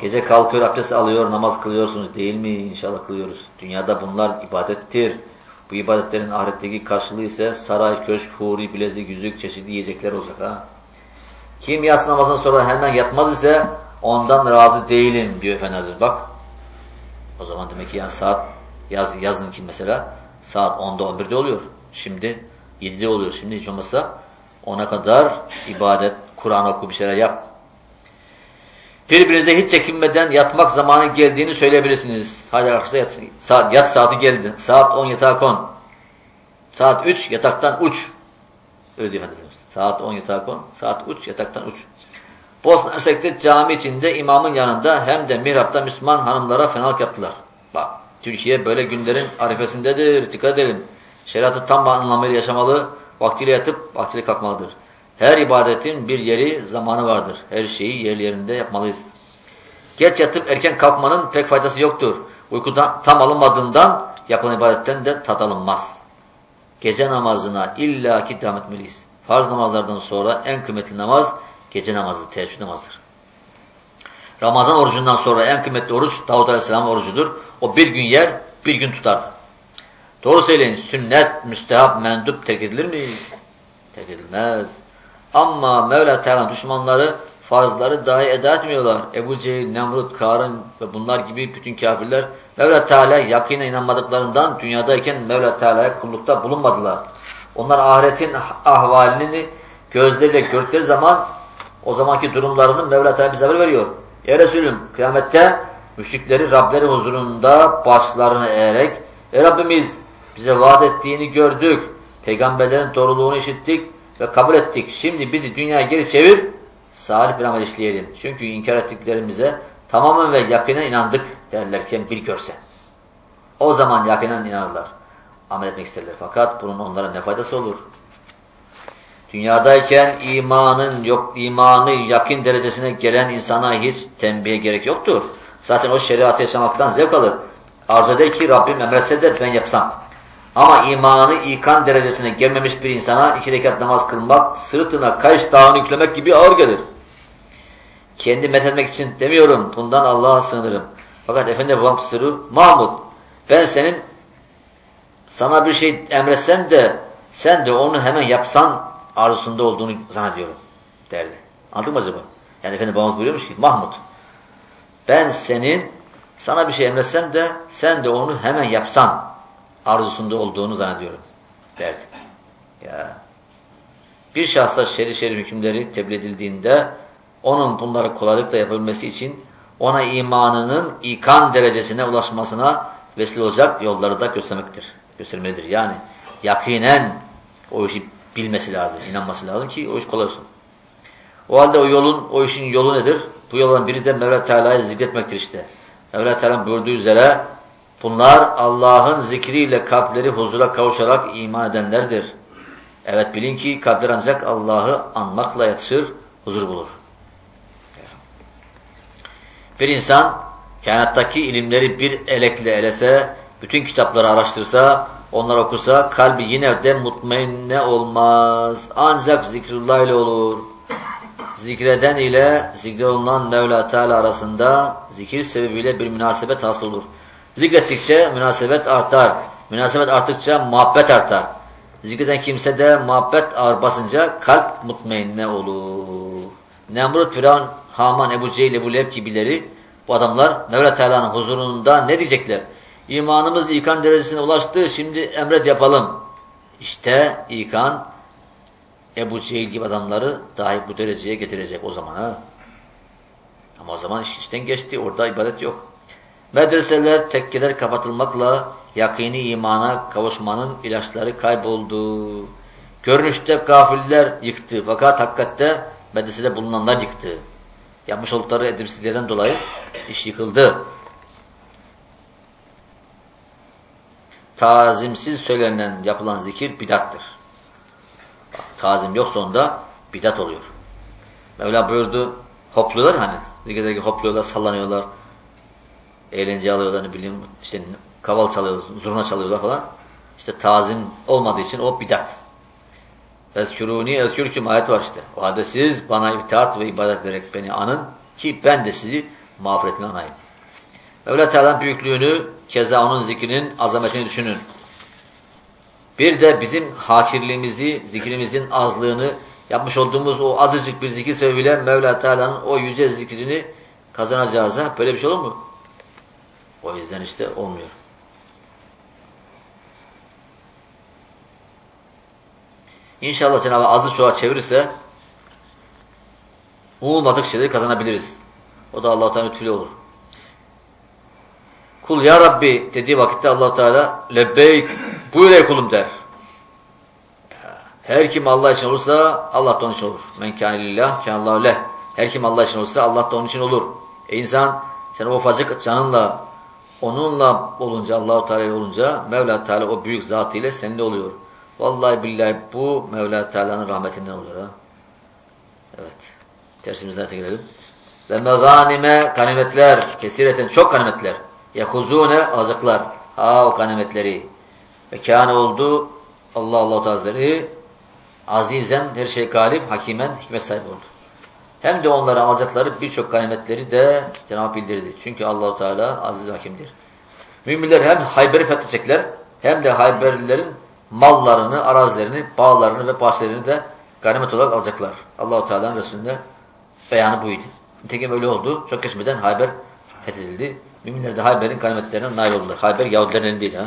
Gece kalkıyor, abdest alıyor, namaz kılıyorsunuz değil mi? İnşallah kılıyoruz. Dünyada bunlar ibadettir. Bu ibadetlerin ahiretteki karşılığı ise saray, köşk, huri, bilezik, yüzük, çeşitli yiyecekler olacak ha. Kim yas namazından sonra hemen yatmaz ise ondan razı değilim diyor Efendimiz. Bak. O zaman demek ki yani saat yaz, yazın ki mesela saat 10'da 11'de oluyor. Şimdi 7'de oluyor. Şimdi hiç olmazsa ona kadar ibadet, Kur'an oku bir şeyler yap. Birbirinize hiç çekinmeden yatmak zamanı geldiğini söyleyebilirsiniz. Hadi arkadaşlar yat, saat, yat saati geldi. Saat 10 yatağa kon. Saat 3 yataktan uç. Öyle diyor Efendimiz. Saat 10 yatağa kon. Saat 3 yataktan uç. Bosna Hersek'te cami içinde imamın yanında hem de mihrapta Müslüman hanımlara fenalık yaptılar. Türkiye böyle günlerin arifesindedir. Dikkat edelim. Şeriatı tam anlamıyla yaşamalı, vaktiyle yatıp vaktiyle kalkmalıdır. Her ibadetin bir yeri, zamanı vardır. Her şeyi yerli yerinde yapmalıyız. Geç yatıp erken kalkmanın pek faydası yoktur. Uykudan tam alınmadığından yapılan ibadetten de tat alınmaz. Gece namazına illaki devam etmeliyiz. Farz namazlardan sonra en kıymetli namaz gece namazı, teheccüd namazıdır. Ramazan orucundan sonra en kıymetli oruç Davud Aleyhisselam orucudur. O bir gün yer, bir gün tutardı. Doğru söyleyin, sünnet, müstehap, mendup terk edilir mi? Terk edilmez. Ama Mevla Teala düşmanları farzları dahi eda etmiyorlar. Ebu Cehil, Nemrut, Karın ve bunlar gibi bütün kafirler Mevla Teala yakine inanmadıklarından dünyadayken Mevla Teala'ya kullukta bulunmadılar. Onlar ahiretin ahvalini gözleriyle gördükleri zaman o zamanki durumlarını Mevla Teala bize haber veriyor. Ya Resulüm kıyamette müşrikleri Rableri huzurunda başlarını eğerek Ey Rabbimiz bize vaat ettiğini gördük. Peygamberlerin doğruluğunu işittik ve kabul ettik. Şimdi bizi dünyaya geri çevir salih bir amel işleyelim. Çünkü inkar ettiklerimize tamamen ve yakinen inandık derlerken bir görsen. O zaman yakinen inanırlar. Amel etmek isterler. Fakat bunun onlara ne faydası olur? Dünyadayken imanın yok imanı yakın derecesine gelen insana hiç tembihe gerek yoktur. Zaten o şeriatı yaşamaktan zevk alır. Arzu eder ki Rabbim emretse de ben yapsam. Ama imanı ikan derecesine gelmemiş bir insana iki rekat namaz kılmak, sırtına kayış dağını yüklemek gibi ağır gelir. Kendi methetmek için demiyorum, bundan Allah'a sığınırım. Fakat Efendi babam kusuru, Mahmud, ben senin sana bir şey emretsem de sen de onu hemen yapsan arzusunda olduğunu zannediyorum derdi. Anladın mı acaba? Yani Efendi babamız buyuruyormuş ki, Mahmud, ben senin sana bir şey emretsem de sen de onu hemen yapsan arzusunda olduğunu zannediyorum derdi. Ya. Bir şahsla şerif şerif hükümleri tebliğ edildiğinde onun bunları kolaylıkla yapabilmesi için ona imanının ikan derecesine ulaşmasına vesile olacak yolları da göstermektir. Göstermelidir. Yani yakinen o işi bilmesi lazım, inanması lazım ki o iş kolay olsun. O halde o yolun, o işin yolu nedir? Bu yolun biri de Mevla Teala'yı zikretmektir işte. Mevla Teala'nın buyurduğu üzere bunlar Allah'ın zikriyle kalpleri huzura kavuşarak iman edenlerdir. Evet bilin ki kalpler ancak Allah'ı anmakla yatışır, huzur bulur. Bir insan kainattaki ilimleri bir elekle elese, bütün kitapları araştırsa, onları okursa kalbi yine de mutmainne olmaz. Ancak zikrullah ile olur. Zikreden ile zikrolunan Mevla Teala arasında zikir sebebiyle bir münasebet hasıl olur. Zikrettikçe münasebet artar. Münasebet arttıkça muhabbet artar. Zikreden kimse de muhabbet ağır basınca kalp mutmainne olur. Nemrut, Firavun, Haman, Ebu Cehil, Ebu Leheb gibileri bu adamlar Mevla Teala'nın huzurunda ne diyecekler? İmanımız ikan derecesine ulaştı, şimdi emret yapalım. İşte ikan Ebu Cehil gibi adamları dahi bu dereceye getirecek o zaman. ha. Ama o zaman iş işten geçti, orada ibadet yok. Medreseler, tekkeler kapatılmakla yakini imana kavuşmanın ilaçları kayboldu. Görünüşte gafiller yıktı fakat hakikatte medresede bulunanlar yıktı. Yapmış oldukları edepsizliklerden dolayı iş yıkıldı. Tazimsiz söylenen yapılan zikir bidattır. Bak, tazim yoksa onda bidat oluyor. Mevla buyurdu, hopluyorlar hani, zikirdeki hopluyorlar, sallanıyorlar, eğlence alıyorlar, ne bileyim, işte kaval çalıyorlar, zurna çalıyorlar falan. İşte tazim olmadığı için o bidat. Ezkürûni ezkürküm ayet var işte. O halde siz bana itaat ve ibadet ederek beni anın ki ben de sizi mağfiretine anayım. Mevla Teala'nın büyüklüğünü, keza onun zikrinin azametini düşünün. Bir de bizim hakirliğimizi, zikrimizin azlığını, yapmış olduğumuz o azıcık bir zikir sebebiyle Mevla Teala'nın o yüce zikrini kazanacağıza böyle bir şey olur mu? O yüzden işte olmuyor. İnşallah Cenab-ı azı çoğa çevirirse umulmadık şeyleri kazanabiliriz. O da Allah-u Teala lütfüyle olur. Kul ya Rabbi dediği vakitte allah Teala lebbeyk buyur ey kulum der. Her kim Allah için olursa Allah da onun için olur. Men kâne lillah leh. Her kim Allah için olursa Allah da onun için olur. E insan sen o ufacık canınla onunla olunca Allahu Teala olunca Mevla Teala o büyük zatıyla seninle oluyor. Vallahi billahi bu Mevla Teala'nın rahmetinden oluyor ha. Evet. Dersimizden tekrar Ve meganime ganimetler, kesireten çok ganimetler. Yehuzune alacaklar. Ha o ganimetleri. Ve kâne oldu Allah Allah Hazretleri azizen her şey galip, hakimen hikmet sahibi oldu. Hem de onlara alacakları birçok ganimetleri de Cenab-ı bildirdi. Çünkü Allahu Teala aziz hakimdir. Müminler hem Hayber'i fethedecekler hem de Hayberlilerin mallarını, arazilerini, bağlarını ve bahçelerini de ganimet olarak alacaklar. Allahu Teala'nın Resulüne beyanı buydu. Nitekim öyle oldu. Çok geçmeden Hayber fethedildi. Müminler de Hayber'in ganimetlerine nail oldular. Hayber Yahudilerin elindeydi. Ha?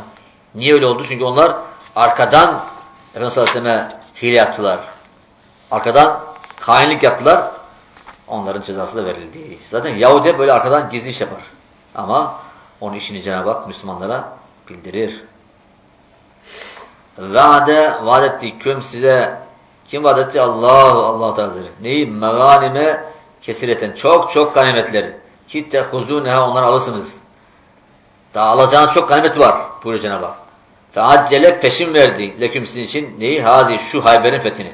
Niye öyle oldu? Çünkü onlar arkadan Efendimiz sallallahu aleyhi ve selleme hile yaptılar. Arkadan hainlik yaptılar. Onların cezası da verildi. Zaten Yahudi böyle arkadan gizli iş yapar. Ama onun işini Cenab-ı Hak Müslümanlara bildirir. Vaade vaat etti. Küm size kim vaat etti? Allah Allah Teala. Neyi? Meganime kesireten. Çok çok ganimetleri. Ki tehuzuneha onları alırsınız. Daha alacağınız çok ganimet var. Buyuruyor Cenab-ı Hak. Feaccele peşin verdi. Leküm sizin için neyi? Hazi şu Hayber'in fethini.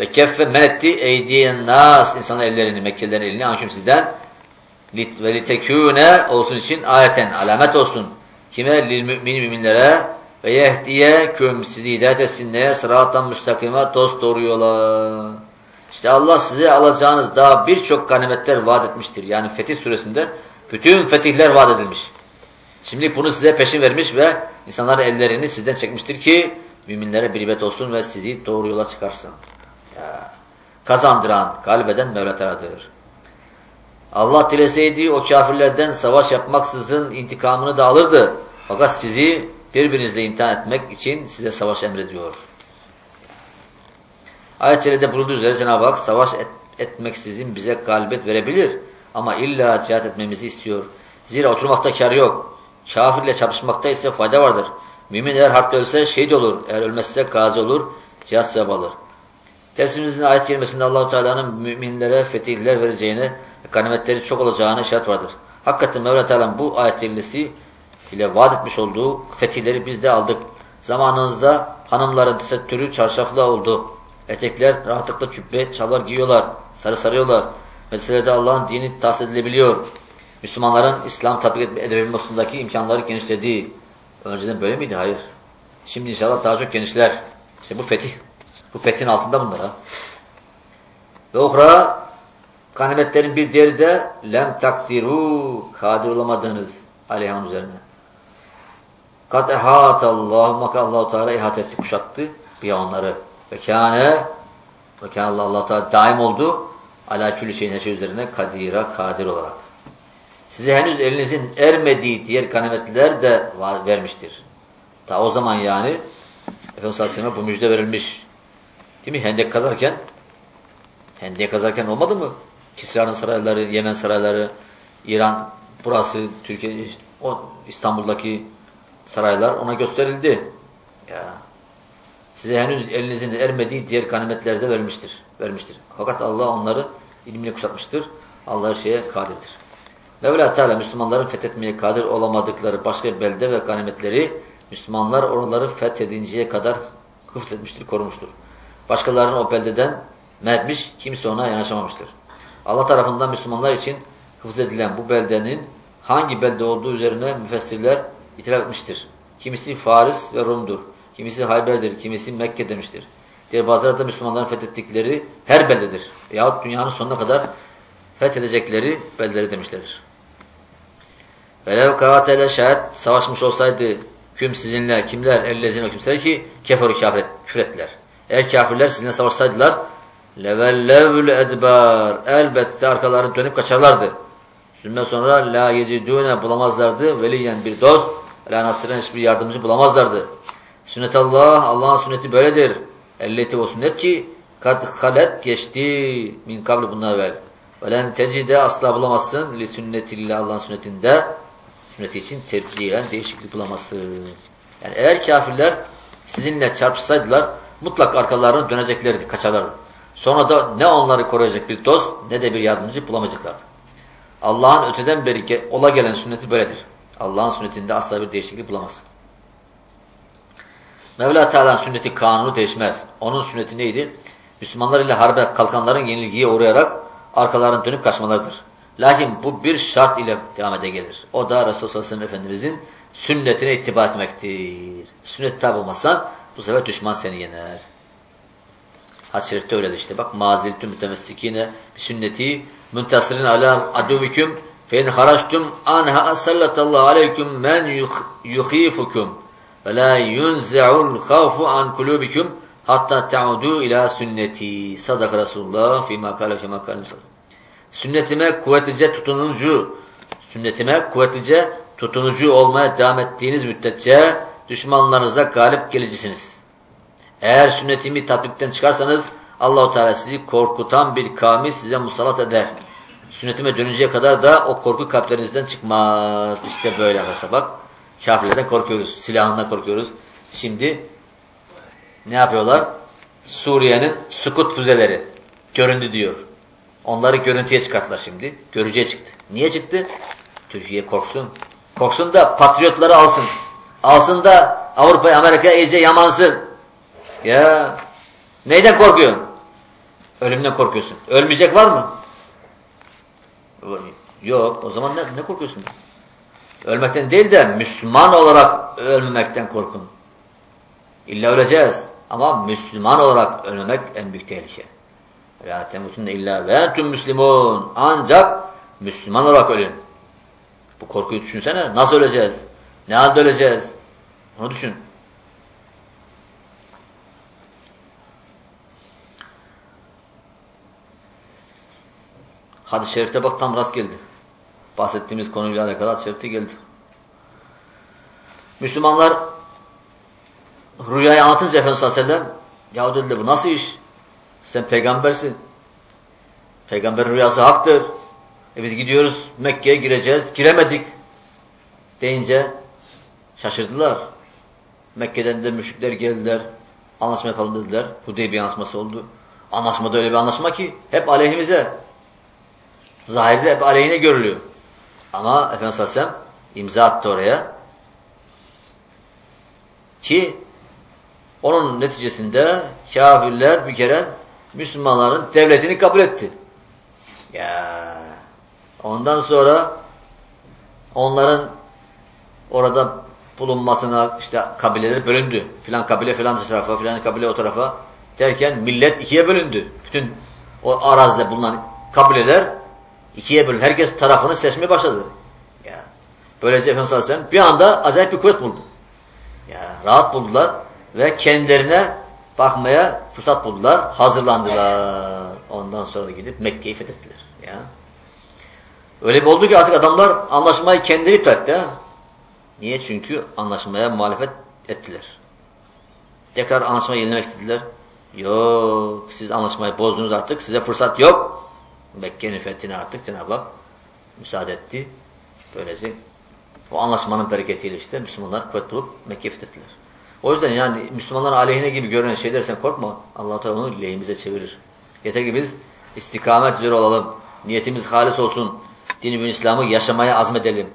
Ve keffe men etti eydiyen nas insanın ellerini, Mekkelilerin elini anküm sizden ve litekûne olsun için ayeten, alamet olsun. Kime? Lil mümin müminlere ve yehdiye küm sizi hidayet etsin neye? Sırattan müstakime dost doğru yola. İşte Allah size alacağınız daha birçok ganimetler vaat etmiştir. Yani Fetih suresinde bütün fetihler vaat edilmiş. Şimdi bunu size peşin vermiş ve insanların ellerini sizden çekmiştir ki müminlere bir ibret olsun ve sizi doğru yola çıkarsın. Ya. Kazandıran, kalbeden Mevla Teala'dır. Allah dileseydi o kafirlerden savaş yapmaksızın intikamını da alırdı. Fakat sizi birbirinizle imtihan etmek için size savaş emrediyor. Ayet-i bulunduğu üzere Cenab-ı Hak savaş et, etmeksizin bize galibiyet verebilir. Ama illa cihat etmemizi istiyor. Zira oturmakta kar yok. Kafirle çarpışmakta ise fayda vardır. Mümin eğer harpte ölse şehit olur. Eğer ölmezse gazi olur. Cihat sevap alır. Dersimizin ayet kelimesinde Allahu Teala'nın müminlere fetihler vereceğini, ganimetleri çok olacağını işaret vardır. Hakikaten Mevla Teala'nın bu ayet kelimesi ile vaat etmiş olduğu fetihleri biz de aldık. Zamanınızda hanımların tesettürü çarşaflı oldu. Etekler rahatlıkla cübbe, çalar giyiyorlar, sarı sarıyorlar. Meselede Allah'ın dini tahsis edilebiliyor. Müslümanların İslam tatbik edebilmesindeki imkanları genişledi. Önceden böyle miydi? Hayır. Şimdi inşallah daha çok genişler. İşte bu fetih. Bu fethin altında bunlar ha. Ve okra ganimetlerin bir diğeri de lem takdiru kadir olamadığınız aleyhan üzerine. Kat ehatallahu maka Allah Teala ihat etti, kuşattı bir onları. Ve kâne ve kâne Allah, Teala daim oldu ala külli şeyin şey üzerine kadira kadir olarak. Size henüz elinizin ermediği diğer ganimetler de vermiştir. Ta o zaman yani Efendimiz Aleyhisselam'a bu müjde verilmiş. Değil mi? Hendek kazarken Hendek kazarken olmadı mı? Kisra'nın sarayları, Yemen sarayları, İran, burası, Türkiye, o İstanbul'daki saraylar ona gösterildi. Ya. Size henüz elinizin ermediği diğer ganimetler de vermiştir. vermiştir. Fakat Allah onları ilmini kuşatmıştır. Allah her şeye kadirdir. Mevla Teala Müslümanların fethetmeye kadir olamadıkları başka belde ve ganimetleri Müslümanlar onları fethedinceye kadar hıfz etmiştir, korumuştur. Başkalarının o beldeden metmiş, kimse ona yanaşamamıştır. Allah tarafından Müslümanlar için hıfz edilen bu beldenin hangi belde olduğu üzerine müfessirler itiraf etmiştir. Kimisi Faris ve Rum'dur. Kimisi Hayber'dir, kimisi Mekke demiştir. Diğer bazıları da Müslümanların fethettikleri her beldedir. Yahut dünyanın sonuna kadar fethedecekleri beldeleri demişlerdir. Velev kavatele şayet savaşmış olsaydı küm sizinle kimler ellezine kimseler ki keferu kafir küfrettiler. Eğer kafirler sizinle savaşsaydılar levellevül edbar elbette arkalarını dönüp kaçarlardı. Sümme sonra la yecidune bulamazlardı veliyen bir dost la nasiren hiçbir yardımcı bulamazlardı. Sünnet Allah, Allah'ın sünneti böyledir. Elleti o sünnet ki kad halet geçti min kabli bundan evvel. Velen tecide asla bulamazsın li sünnetillah Allah'ın sünnetinde sünneti için tebdilen değişiklik bulamazsın. Yani eğer kafirler sizinle çarpışsaydılar mutlak arkalarına döneceklerdi, kaçarlardı. Sonra da ne onları koruyacak bir dost ne de bir yardımcı bulamayacaklardı. Allah'ın öteden beri ola gelen sünneti böyledir. Allah'ın sünnetinde asla bir değişiklik bulamaz. Mevla Teala'nın sünneti kanunu değişmez. Onun sünneti neydi? Müslümanlar ile harbe kalkanların yenilgiye uğrayarak arkalarını dönüp kaçmalarıdır. Lakin bu bir şart ile devam ede gelir. O da Resulullah sallallahu Efendimizin sünnetine ittiba etmektir. Sünnet tabi olmazsan bu sefer düşman seni yener. Hadis-i öyle işte. Bak maziltüm mütemessikine sünneti müntasirin ala aduvikum fe in haraçtum anha sallatallahu aleyküm men yuhifukum ve la yunze'ul havfu an kulubikum hatta ta'udu ila sünneti. Sadaka Resulullah fîmâ kâle kemâ kâle Sünnetime kuvvetlice tutunucu, sünnetime kuvvetlice tutunucu olmaya devam ettiğiniz müddetçe düşmanlarınıza galip gelicisiniz. Eğer sünnetimi tatbikten çıkarsanız Allahu Teala sizi korkutan bir kavmi size musallat eder. Sünnetime dönünceye kadar da o korku kalplerinizden çıkmaz. İşte böyle arkadaşlar bak. Kafirlerden korkuyoruz. Silahından korkuyoruz. Şimdi ne yapıyorlar? Suriye'nin sukut füzeleri göründü diyor. Onları görüntüye çıkarttılar şimdi. Görücüye çıktı. Niye çıktı? Türkiye korksun. Korksun da patriotları alsın. Alsın da Avrupa, Amerika iyice yamansın. Ya neyden korkuyorsun? Ölümden korkuyorsun. Ölmeyecek var mı? Yok. O zaman ne, ne korkuyorsun? Ölmekten değil de Müslüman olarak ölmemekten korkun. İlla öleceğiz. Ama Müslüman olarak ölmemek en büyük tehlike. La temutunne illa ve entum müslimun. Ancak Müslüman olarak ölün. Bu korkuyu düşünsene. Nasıl öleceğiz? Ne halde öleceğiz? Onu düşün. Hadis-i şerifte bak tam rast geldi. Bahsettiğimiz konuyla alakalı hadis-i geldi. Müslümanlar rüyayı anlatınca Efendimiz sallallahu aleyhi ve sellem ya dedi bu nasıl iş? Sen peygambersin. Peygamber rüyası haktır. E biz gidiyoruz Mekke'ye gireceğiz. Giremedik. Deyince şaşırdılar. Mekke'den de müşrikler geldiler. Anlaşma yapalım dediler. Hudeybiye anlaşması oldu. Anlaşmada öyle bir anlaşma ki hep aleyhimize. Zahirde hep aleyhine görülüyor. Ama Efendimiz Aleyhisselam imza attı oraya. Ki onun neticesinde kafirler bir kere Müslümanların devletini kabul etti. Ya ondan sonra onların orada bulunmasına işte kabileler bölündü. Filan kabile filan tarafa, filan kabile o tarafa derken millet ikiye bölündü. Bütün o arazide bulunan kabileler ikiye bölündü. Herkes tarafını seçmeye başladı. Ya. Böylece Efendimiz Aleyhisselam bir anda acayip bir kuvvet buldu. Ya, rahat buldular ve kendilerine bakmaya fırsat buldular, hazırlandılar. Ondan sonra da gidip Mekke'yi fethettiler. Ya. Öyle bir oldu ki artık adamlar anlaşmayı kendileri iptal Niye? Çünkü anlaşmaya muhalefet ettiler. Tekrar anlaşmayı yenilemek istediler. Yok, siz anlaşmayı bozdunuz artık, size fırsat yok. Mekke'nin fethine artık Cenab-ı Hak müsaade etti. Böylece o anlaşmanın bereketiyle işte Müslümanlar kuvvet bulup Mekke'yi fethettiler. O yüzden yani Müslümanların aleyhine gibi görünen şeyler sen korkma. allah Teala onu lehimize çevirir. Yeter ki biz istikamet üzere olalım. Niyetimiz halis olsun. Dini bin İslam'ı yaşamaya azmedelim.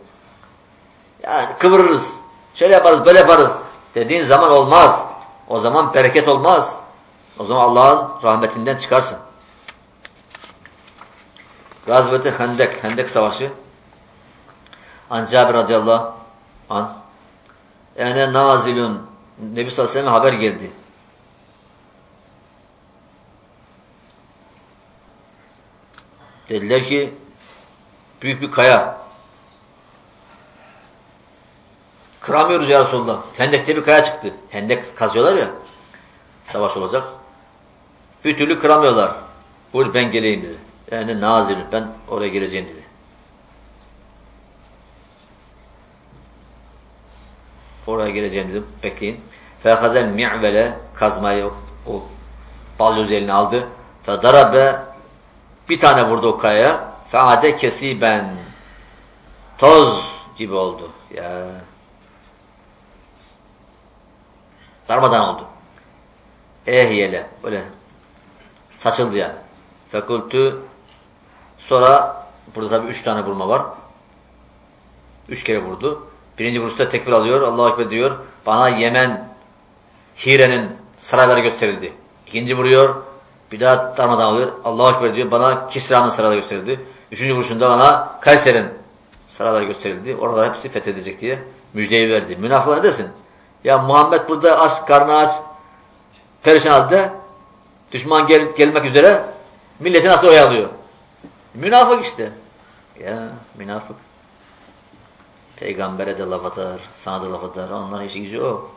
Yani kıvırırız. Şöyle yaparız, böyle yaparız. Dediğin zaman olmaz. O zaman bereket olmaz. O zaman Allah'ın rahmetinden çıkarsın. Gazvete Hendek, Hendek Savaşı. An Cabir radıyallahu an. Ene nazilun Nebi sallallahu aleyhi ve haber geldi. Dediler ki büyük bir kaya. Kıramıyoruz ya Resulullah. Hendekte bir kaya çıktı. Hendek kazıyorlar ya. Savaş olacak. Bir türlü kıramıyorlar. Buyur ben geleyim dedi. Yani nazil ben oraya geleceğim dedi. Oraya geleceğim dedim. Bekleyin. Fehazel mi'vele kazmayı o, balyoz eline aldı. Fedarabe bir tane vurdu o kayaya. Feade kesiben toz gibi oldu. Ya. Darmadan oldu. Ehyele böyle saçıldı ya. Fekultu sonra burada tabi üç tane vurma var. Üç kere vurdu. Birinci vuruşta tekbir alıyor. Allahu Ekber diyor. Bana Yemen Hire'nin sarayları gösterildi. İkinci vuruyor. Bir daha darmadan alıyor. Allahu Ekber diyor. Bana Kisra'nın sarayları gösterildi. Üçüncü vuruşunda bana Kayser'in sarayları gösterildi. Orada hepsi fethedecek diye müjdeyi verdi. Münafıklar desin. Ya Muhammed burada aç, karnı aç, perişan halde Düşman gel gelmek üzere milleti nasıl oyalıyor? Münafık işte. Ya münafık. Peygambere de laf atar, sana da laf atar. Onlar işi gücü o.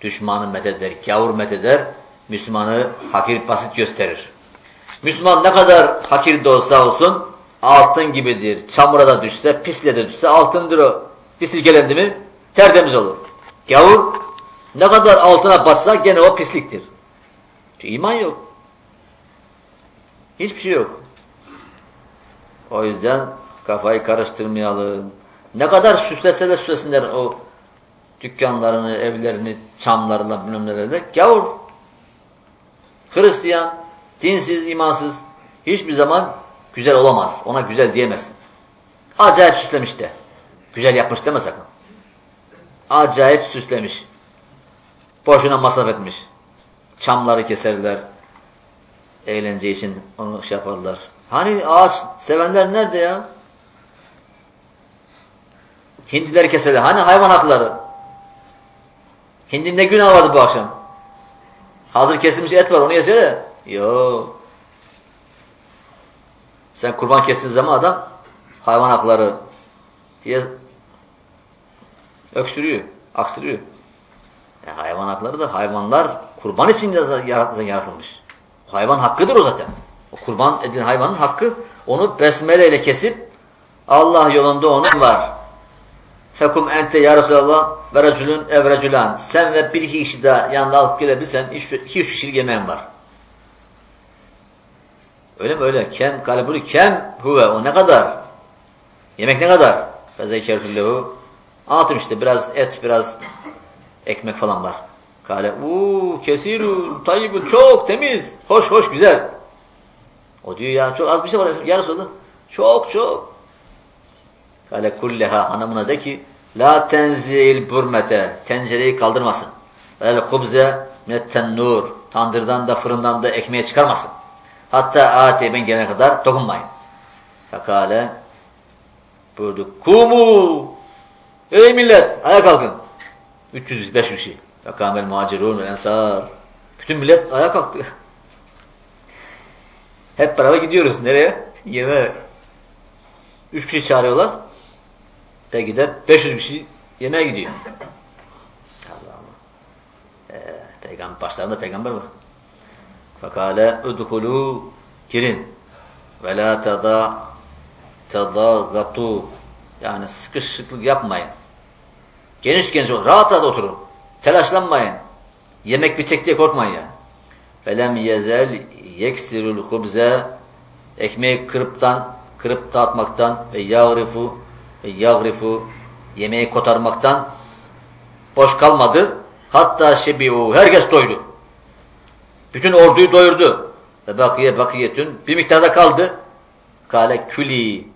Düşmanı metheder, gavur metheder, Müslümanı hakir basit gösterir. Müslüman ne kadar hakir de olsa olsun altın gibidir. Çamura da düşse, pisle de düşse altındır o. Bir silkelendi mi tertemiz olur. Gavur ne kadar altına batsa gene o pisliktir. Çünkü iman yok. Hiçbir şey yok. O yüzden kafayı karıştırmayalım. Ne kadar süslese de süslesinler o dükkanlarını, evlerini, çamlarla, bilmem nelerle. Gavur. Hristiyan, dinsiz, imansız. Hiçbir zaman güzel olamaz. Ona güzel diyemezsin. Acayip süslemiş de. Güzel yapmış deme sakın. Acayip süslemiş. Boşuna masraf etmiş. Çamları keserler. Eğlence için onu şey yaparlar. Hani ağaç sevenler nerede ya? Hindiler keserler. Hani hayvan hakları? Hindinin ne günah vardı bu akşam? Hazır kesilmiş et var onu yesene. Yok. Sen kurban kestiğin zaman adam hayvan hakları diye öksürüyor, aksırıyor. E hayvan hakları da hayvanlar kurban için yaratılmış. Hayvan hakkıdır o zaten. Kurban edilen hayvanın hakkı onu besmele ile Allah yolunda onun var. Fekum ente ya Resulallah ve reculun evreculan. Sen ve bir iki kişi daha yanında alıp gelebilirsen iki üç kişilik yemeğin var. Öyle mi öyle? Kem kalbuli kem huve. O ne kadar? Yemek ne kadar? Fezekertüllehu. Anlatayım işte biraz et, biraz ekmek falan var. Kale uuu kesirun tayyibun çok temiz. Hoş hoş güzel. O diyor ya çok az bir şey var ya Resulallah. Çok çok. Kale kulleha hanımına de ki la tenzil burmete tencereyi kaldırmasın. Vel hubze mettennur tandırdan da fırından da ekmeğe çıkarmasın. Hatta ati ben gelene kadar dokunmayın. Fekale buyurdu. Kumu Ey millet ayağa kalkın. 300-500 kişi. Fekamel muhacirun ve ensar. Bütün millet ayağa kalktı. Hep beraber gidiyoruz. Nereye? Yemeğe. Üç kişi çağırıyorlar. Ve gider 500 kişi yemeğe gidiyor. Allah Allah. Ee, peygamber, başlarında peygamber var. Fakale udhulu girin ve la tada tadagatu yani sıkışıklık yapmayın. Geniş geniş. Rahat rahat oturun. Telaşlanmayın. Yemek bitecek diye korkmayın ya. Felem yezel yeksirul hubze ekmeği kırıptan, kırıp dağıtmaktan ve yağrifu ve yağrifu yemeği kotarmaktan boş kalmadı. Hatta şebiu herkes doydu. Bütün orduyu doyurdu. Ve bakiye bakiyetün bir miktarda kaldı. Kale küli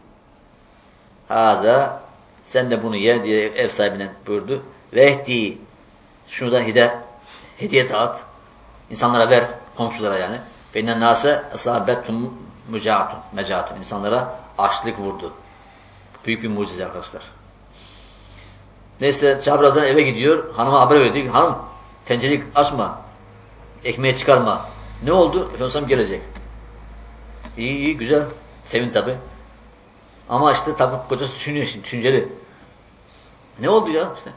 haza sen de bunu ye diye ev sahibine buyurdu. Vehdi şunu da hide, hediye dağıt. İnsanlara ver, komşulara yani. Beynen nase esabetum mücaatun, mecaatun. İnsanlara açlık vurdu. Büyük bir mucize arkadaşlar. Neyse Cabradan eve gidiyor. Hanıma haber verdi. Hanım tencereyi açma. Ekmeği çıkarma. Ne oldu? Efendimiz gelecek. İyi iyi güzel. Sevin tabi. Ama işte tabi kocası düşünüyor şimdi. Düşünceli. Ne oldu ya? İşte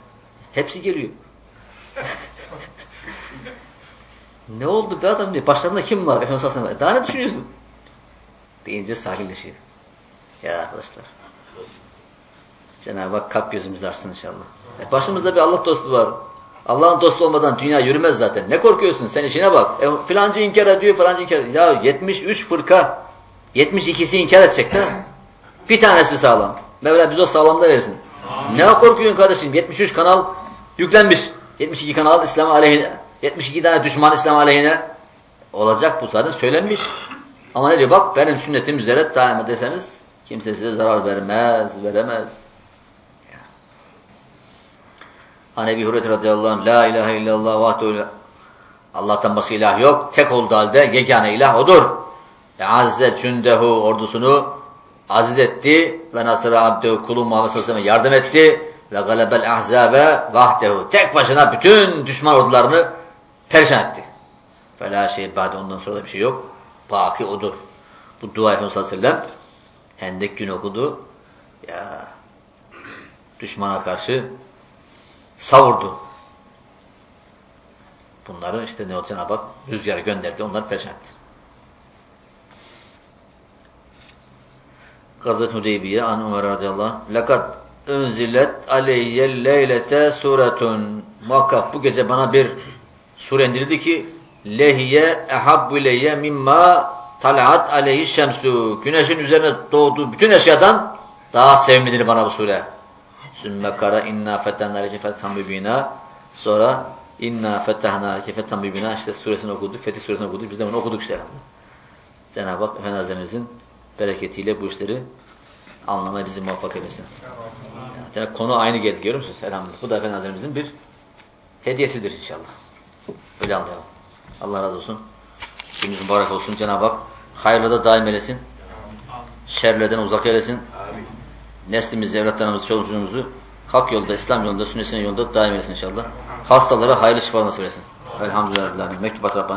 hepsi geliyor. ne oldu be adam diyor. Başlarında kim var? Efendimiz Aleyhisselam. Daha ne düşünüyorsun? Deyince sahilleşiyor. Ya arkadaşlar. Cenab-ı Hak kalp gözümüzü açsın inşallah. E başımızda bir Allah dostu var. Allah'ın dostu olmadan dünya yürümez zaten. Ne korkuyorsun? Sen işine bak. E, filancı inkar ediyor, filancı inkar ediyor. Ya 73 fırka, 72'si inkar edecek de. Bir tanesi sağlam. Mevla biz o sağlamda versin. Amin. Ne korkuyorsun kardeşim? 73 kanal yüklenmiş. 72 kanal İslam aleyhine. 72 tane düşman İslam aleyhine. Olacak bu zaten söylenmiş. Ama ne diyor? Bak benim sünnetim üzere daim deseniz kimse size zarar vermez, veremez. Hani Ebi Hureyre radıyallahu anh La ilahe illallah vahdehu Allah'tan başka ilah yok. Tek olduğu halde yegane ilah odur. E azze cündehu ordusunu aziz etti ve nasıra abdehu kulu Muhammed yardım etti ve galebel ahzabe vahdehu. Tek başına bütün düşman ordularını perişan etti. Fela şey bade ondan sonra da bir şey yok. Baki odur. Bu dua Efendimiz sallallahu Hendek gün okudu. Ya düşmana karşı savurdu. Bunları işte ne oldu Cenab-ı Hak rüzgarı gönderdi. Onları perişan etti. Gazet Hudeybiye an Ömer radıyallahu anh. Lakat unzilet aleyye leylete suretun. Muhakkak bu gece bana bir sure indirildi ki lehiye ehabbu ileyye mimma talat aleyhi şemsu. Güneşin üzerine doğduğu bütün eşyadan daha sevimlidir bana bu sure. Sümme kara inna fetahna leke fethan. Sonra inna fetahna leke fethan mübina. İşte suresini okudu. Fetih suresini okudu. Biz de bunu okuduk işte. Cenab-ı Hak Efendi bereketiyle bu işleri anlamaya bizi muvaffak eylesin. Yani konu aynı geldi görüyor musunuz? Elhamdülillah. Bu da Efendi bir hediyesidir inşallah. Öyle anlayalım. Allah razı olsun. Gününüz mübarek olsun. Cenab-ı Hak hayırlı da daim eylesin. Şerlerden uzak eylesin. Neslimizi, evlatlarımızı, çoluğumuzu hak yolda, İslam yolunda, sünnet yolunda daim eylesin inşallah. Hastalara hayırlı şifa nasip eylesin. Elhamdülillah. Mektubat Rabbani.